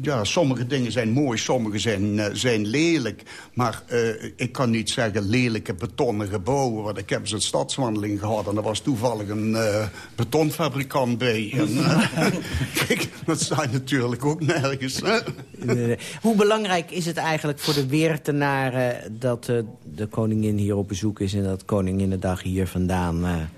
ja, sommige dingen zijn mooi, sommige zijn, eh, zijn lelijk. Maar eh, ik kan niet zeggen lelijke betonnen gebouwen. Want ik heb een stadswandeling gehad... en er was toevallig een betonfabrikant bij. En, kijk, dat staat natuurlijk ook nergens. Hoe belangrijk is het eigenlijk voor de Weertenaren... dat de koningin hier op bezoek is... en dat Koninginnedag hier vandaan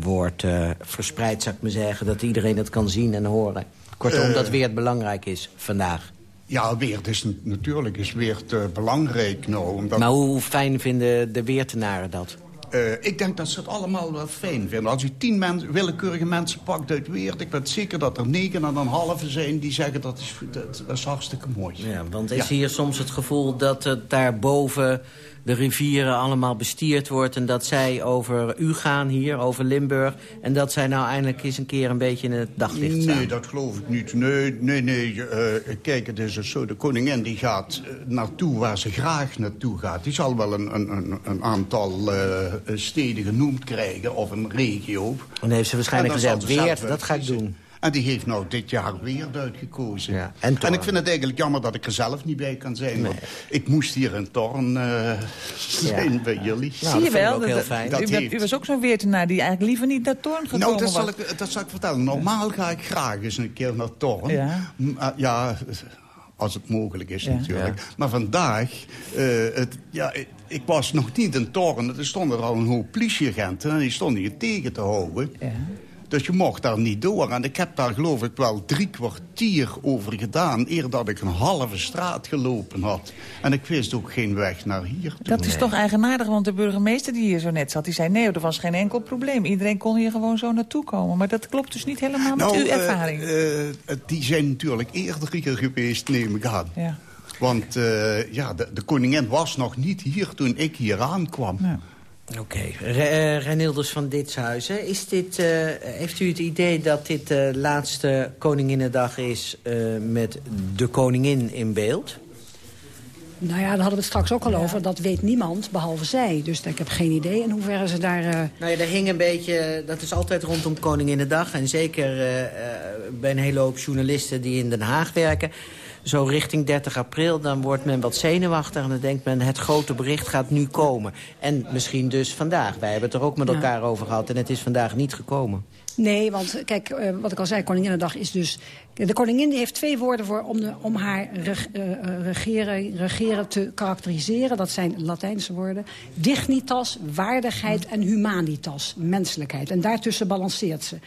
wordt eh, verspreid, zou ik maar zeggen. Dat iedereen het kan zien en horen. Kortom, Eh. dat Weert belangrijk is vandaag. Ja, Weert is natuurlijk is Weert belangrijk nou. Omdat, Maar hoe fijn vinden de Weertenaren dat? Eh, ik denk dat ze het allemaal wel fijn vinden. Als u tien mensen, willekeurige mensen pakt uit Weert... ik weet zeker dat er negen en een halve zijn die zeggen dat is, dat, dat is hartstikke mooi. Ja, want is hier soms het gevoel dat het daarboven de rivieren allemaal bestierd wordt... en dat zij over u gaan hier, over Limburg... en dat zij nou eindelijk eens een keer een beetje in het daglicht staan? Nee, dat geloof ik niet. Nee, nee, nee. eh, kijk, het is dus zo. De koningin die gaat eh, naartoe waar ze graag naartoe gaat. Die zal wel een, een, een, aantal eh, steden genoemd krijgen, of een regio. Dan heeft ze waarschijnlijk En gezegd, Weert, dat ga ik doen. En die heeft nou dit jaar weer uitgekozen. en en, ik vind het eigenlijk jammer dat ik er zelf niet bij kan zijn. Want ik moest hier in Torn eh, zijn bij jullie. Zie je wel, dat, dat- u, was ook zo'n weertenaar die eigenlijk liever niet naar Toorn gekomen Nou, dat zal, was. ik, dat zal ik vertellen. Normaal ga ik graag eens een keer naar Torn. Ja. Ah, ja, als het mogelijk is Ja. natuurlijk. Maar vandaag, eh, het, ja, ik, ik was nog niet in Torn. Er stonden er al een hoop politieagenten en die stonden je tegen te houden. Dus je mocht daar niet door. En ik heb daar geloof ik wel drie kwartier over gedaan... eer dat ik een halve straat gelopen had. En ik wist ook geen weg naar hier toe. Dat is toch eigenaardig, want de burgemeester die hier zo net zat... die zei, nee, er was geen enkel probleem. Iedereen kon hier gewoon zo naartoe komen. Maar dat klopt dus niet helemaal met Nou, uw eh, ervaring. eh, die zijn natuurlijk eerder hier geweest, neem ik aan. Ja. Want eh, ja, de, de koningin was nog niet hier toen ik hier aankwam. Oké, Re- eh, Reinilders van Ditshuizen, is dit, eh, heeft u het idee dat dit de laatste Koninginnedag is eh, met de koningin in beeld? Nou ja, daar hadden we het straks ook al over. Dat weet niemand, behalve zij. Dus ik heb geen idee in hoeverre ze daar... Nou ja, er hing een beetje, dat is altijd rondom Koninginnedag. En zeker bij een hele hoop journalisten die in Den Haag werken. Zo richting 30 april, dan wordt men wat zenuwachtig. En dan denkt men, het grote bericht gaat nu komen. En misschien dus vandaag. Wij hebben het er ook met elkaar over gehad. En het is vandaag niet gekomen. Nee, want kijk, eh, wat ik al zei, Koninginnedag is dus... De koningin heeft twee woorden voor om, de, om haar eh, eh, regeren, regeren te karakteriseren. Dat zijn Latijnse woorden. Dignitas, waardigheid en humanitas, menselijkheid. En daartussen balanceert ze.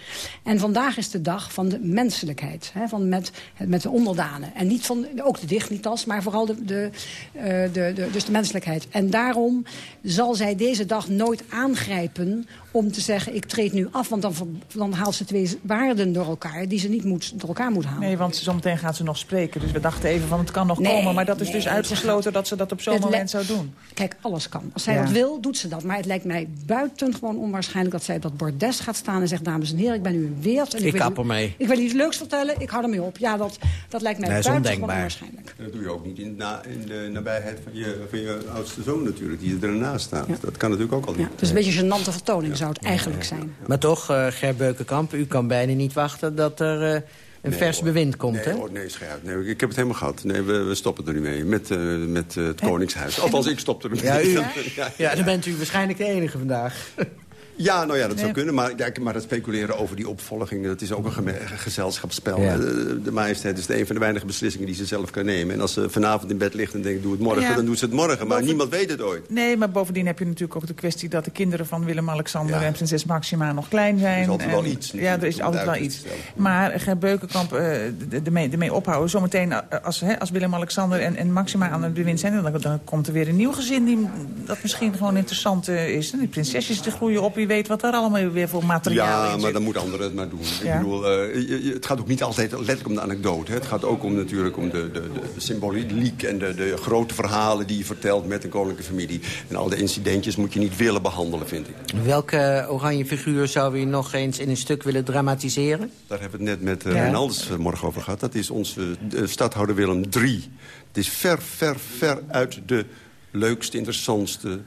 En vandaag is de dag van de menselijkheid. Hè, van met, met de onderdanen. En niet van, ook de dignitas, maar vooral de, de, eh, de, de, dus de menselijkheid. En daarom zal zij deze dag nooit aangrijpen om te zeggen... ik treed nu af, want dan, dan haalt ze twee waarden door elkaar... die ze niet moet, door elkaar moet halen. Nee, want zometeen gaat ze nog spreken. Dus we dachten even van het kan nog Nee, komen. Maar dat is dus uitgesloten dat ze dat op zo'n moment zou doen. Kijk, alles kan. Als zij Ja. dat wil, doet ze dat. Maar het lijkt mij buitengewoon onwaarschijnlijk... dat zij op dat bordes gaat staan en zegt... dames en heren, ik ben u een weert. En Ik wil kap u- ermee. Ik wil u iets leuks vertellen, ik hou ermee op. Ja, dat, dat lijkt mij Nee, buitengewoon ondenkbaar. onwaarschijnlijk. Dat doe je ook niet in, na, in de nabijheid van je, van je oudste zoon natuurlijk, die er ernaast staat. Dat kan natuurlijk ook al niet. Het is een beetje een gênante vertoning, zou het eigenlijk zijn. Maar toch, eh Ger Beukenkamp, u kan bijna niet wachten dat er eh, een Nee, vers hoor. bewind komt, nee, hè? hoor, nee, scherp. Nee, ik heb het helemaal gehad. Nee, we, we stoppen er nu mee met, eh, met eh, het Koningshuis. Althans, ik stop er nu Ja, mee. u, Ja, ja, dan bent u waarschijnlijk de enige vandaag. Ja, nou ja, dat zou Nee. kunnen. Maar, ja, maar dat speculeren over die opvolging... dat is ook een gezelschapsspel. Ja. Eh, De, de majesteit is de een van de weinige beslissingen die ze zelf kan nemen. En als ze vanavond in bed ligt en denkt, doe het morgen... Ja. dan doet ze het morgen. Maar Boven- niemand weet het ooit. Nee, maar bovendien heb je natuurlijk ook de kwestie... dat de kinderen van Willem-Alexander en prinses Maxima nog klein zijn. Er is altijd wel iets Ja, er is altijd wel iets. Maar Ger Beukenkamp uh, ermee, ermee ophouden. Zometeen uh, als, hè, als Willem-Alexander en, en Maxima aan het bewind zijn... Dan, dan komt er weer een nieuw gezin die, dat misschien gewoon interessant uh, is. En die prinsesjes die groeien op. Wie weet wat daar allemaal weer voor materiaal in Ja, zit. maar dan moeten anderen het maar doen. Ja. Ik bedoel, eh, je- je- het gaat ook niet altijd letterlijk om de anekdote. Hè. Het gaat ook om, natuurlijk om de, de, de symboliek en de, de grote verhalen die je vertelt met een koninklijke familie. En al de incidentjes moet je niet willen behandelen, vind ik. Welke oranje figuur zou u nog eens in een stuk willen dramatiseren? Daar hebben we het net met uh, Ja. Morgen over gehad. Dat is onze stadhouder Willem III. Het is ver, ver, ver uit de leukste, interessantste,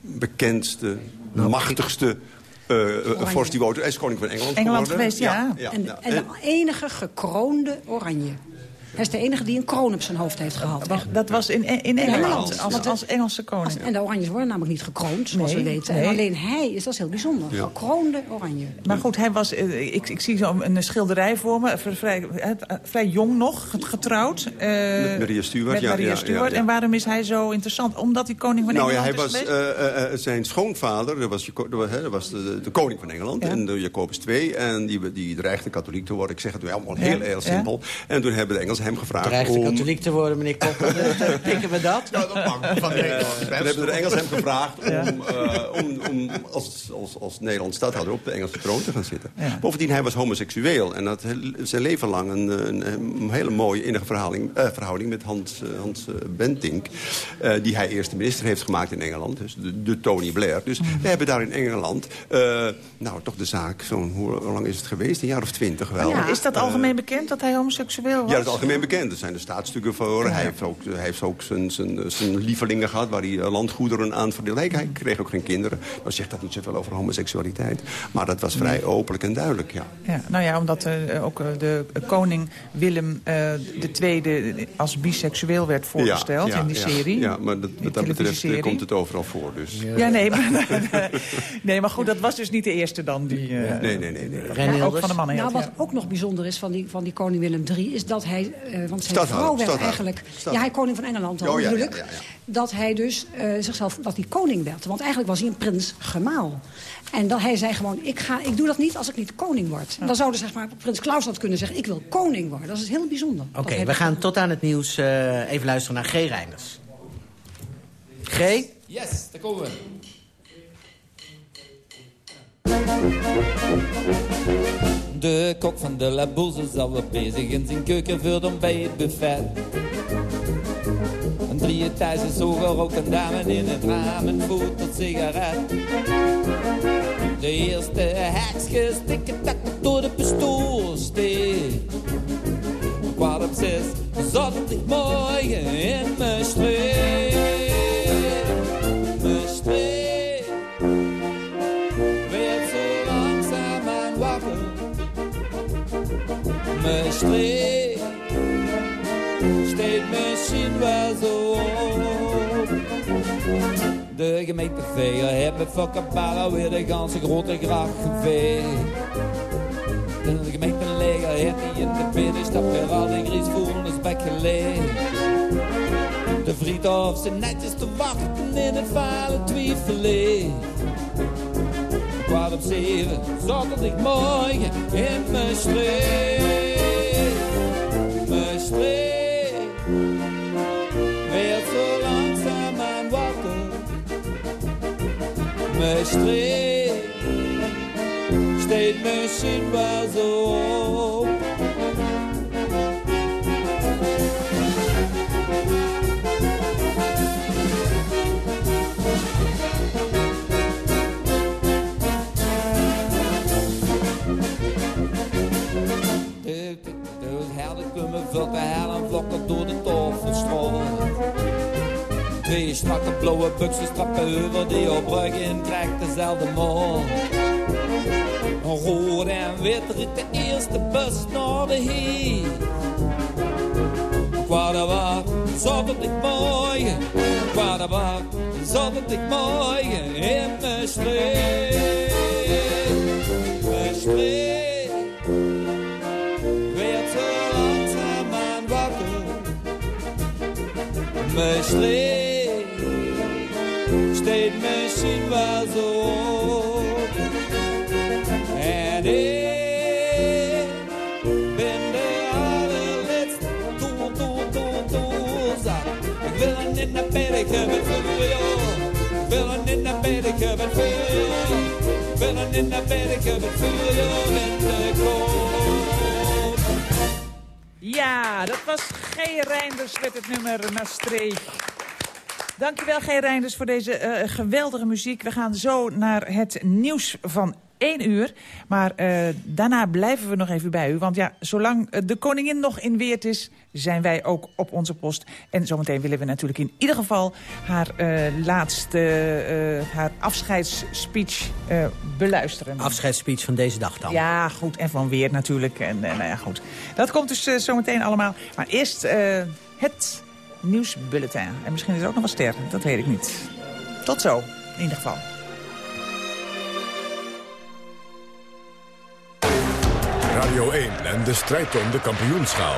bekendste, machtigste eh, eh, vorst die. Hij is koning van Engeland, Engeland geworden. geweest, ja. ja, En, ja. en de enige gekroonde oranje. Hij is de enige die een kroon op zijn hoofd heeft gehad. Dat was in, in Engeland, Engeland. als, als Engelse koning. En de oranjes worden namelijk niet gekroond, zoals Nee, we weten. nee. En alleen hij is, dat is heel bijzonder. Ja. Gekroonde oranje. Maar goed, hij was, eh, ik, ik zie zo een schilderij voor me. v- Vrij, eh, vrij jong nog, get- getrouwd. eh, Met Maria Stuart, Met ja, Maria ja, Stuart. ja, ja. En waarom is hij zo interessant? Omdat hij koning van Nou ja, Engeland hij is was, geweest? eh, eh, eh, zijn schoonvader, dat was, dat was, hè, dat was de, de koning van Engeland, Ja. en de Jacobus II. En die, die dreigde katholiek te worden. Ik zeg het nu allemaal heel, Ja, heel ja. simpel. En toen hebben de Engelsen hem gevraagd Dreigt om... katholiek te worden, meneer Koppel. Dan Pikken we dat? Ja, dat mag. Van Toen hebben de Engelsen hem gevraagd om, eh, om, om als, als, als Nederlands stadhouder op de Engelse troon te gaan zitten. Bovendien, hij was homoseksueel. En had zijn leven lang een, een, een hele mooie innige verhouding, eh, verhouding met Hans, eh, Hans eh, Bentinck. eh, die hij eerste minister heeft gemaakt in Engeland. Dus de, de Tony Blair. Dus we hebben daar in Engeland, eh, nou toch de zaak, zo'n, hoe, hoe lang is het geweest? Een jaar of twintig wel. Ja, is dat Eh, algemeen bekend dat hij homoseksueel was? ja, dat is algemeen bekend. Er zijn er staatsstukken voor. Hij heeft ook, hij heeft ook zijn, zijn, zijn lievelingen gehad... waar hij eh, landgoederen aan verdeelde. Hij kreeg ook geen kinderen. Maar zegt dat niet zoveel over homoseksualiteit. Maar dat was vrij openlijk en duidelijk, ja. Ja, nou ja, omdat eh, ook eh, de koning Willem eh de tweede als biseksueel werd voorgesteld Ja, ja, in die ja. serie. Ja, maar dat, wat dat betreft komt het overal voor. Dus. Ja, nee, maar, nee, maar goed, dat was dus niet de eerste dan die... eh, Nee, nee, nee. nee. Ja, ook van de mannen Nou, wat ja. ook nog bijzonder is van die, van die koning Willem III... is dat hij, eh, want zijn Stadhouder, vrouw werd stadhouder. eigenlijk... Stadhouder. Ja, hij koning van Engeland dan, Oh, ja, bedoel ik. ja, ja, ja. Dat hij dus eh, zichzelf, dat hij koning werd. Want eigenlijk was hij een prins gemaal. En dat hij zei gewoon, ik, ga, ik doe dat niet als ik niet koning word. En dan zou dus zeg maar, prins Klaus dat kunnen zeggen... ik wil koning worden. Dat is heel bijzonder. Oké, we gaan tot aan het nieuws eh, even luisteren naar G. Reinders. G? Yes, daar komen we. De kok van de La is alweer bezig in zijn keuken voor het ontbijtbuffet. Een drie etages hoger ook een dame in het raam en voert tot sigaret. De eerste hekjes tikken tak door de pistoolsteek. Kwart op zes, zondagmorgen in Maastricht. Maastricht De gemeenteveer hebben voor Kabala weer de ganse grote gracht geveegd. De gemeenteleger heeft die in de binnenstad weer al de gries bek gelegd. De vriendhof zit netjes te wachten in het vale twijfelleeg. Kwart op zeven, zondagmorgen in Maastricht. Maastricht werd Maastricht steekt misschien wel zo op. Komen vult de hellen vlokken door de toverstraat. Twee strakke blauwe buksen strappen over die opbrug in krijgt dezelfde man. Rood en wit riet de eerste bus naar de heer. Kwart over zondagmorgen, kwart over zondagmorgen in Maastricht. Maastricht werd zo langzaam aan wakker. Maastricht zo op. En ik ben de allerlaatste. Ik wil naar bed, ik voor. Ik wil bed, ik voor willen in bergen met vuur de. Ja, dat was G. Reinders met het nummer Maastricht. Dankjewel G. Reinders voor deze uh, geweldige muziek. We gaan zo naar het nieuws van 1 uur. Maar uh, daarna blijven we nog even bij u. Want ja, zolang de koningin nog in Weert is, zijn wij ook op onze post. En zometeen willen we natuurlijk in ieder geval haar uh, laatste, uh, haar afscheidsspeech beluisteren. Afscheidsspeech van deze dag dan? Ja, goed. En van Weert natuurlijk. En nou ja, goed. Dat komt dus zometeen allemaal. Maar eerst het nieuwsbulletin. En misschien is er ook nog wat ster. Dat weet ik niet. Tot zo, in ieder geval. Radio 1 en de strijd om de kampioenschaal.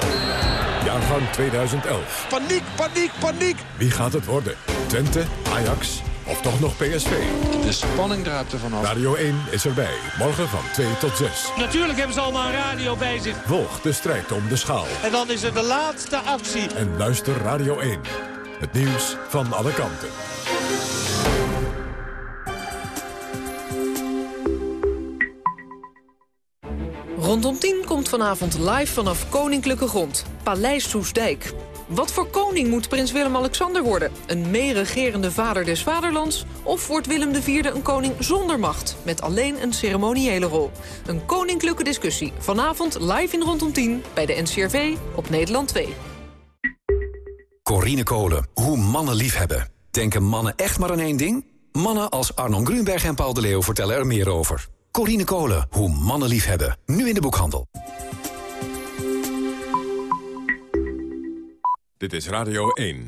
Jaargang 2011. Paniek, paniek, paniek! Wie gaat het worden? Twente, Ajax of toch nog PSV? De spanning draait er vanaf. Radio 1 is erbij. Morgen van 2 tot 6. Natuurlijk hebben ze allemaal een radio bij zich. Volg de strijd om de schaal. En dan is er de laatste actie. En luister Radio 1. Het nieuws van alle kanten. Rondom 10 komt vanavond live vanaf Koninklijke Grond, Paleis Soesdijk. Wat voor koning moet prins Willem-Alexander worden? Een meeregerende vader des vaderlands? Of wordt Willem IV een koning zonder macht, met alleen een ceremoniële rol? Een koninklijke discussie, vanavond live in Rondom 10 bij de NCRV op Nederland 2. Corine Kolen, hoe mannen lief hebben. Denken mannen echt maar aan één ding? Mannen als Arnon Grunberg en Paul de Leeuw vertellen er meer over. Corine Kolen, hoe mannen lief hebben. Nu in de boekhandel. Dit is Radio 1.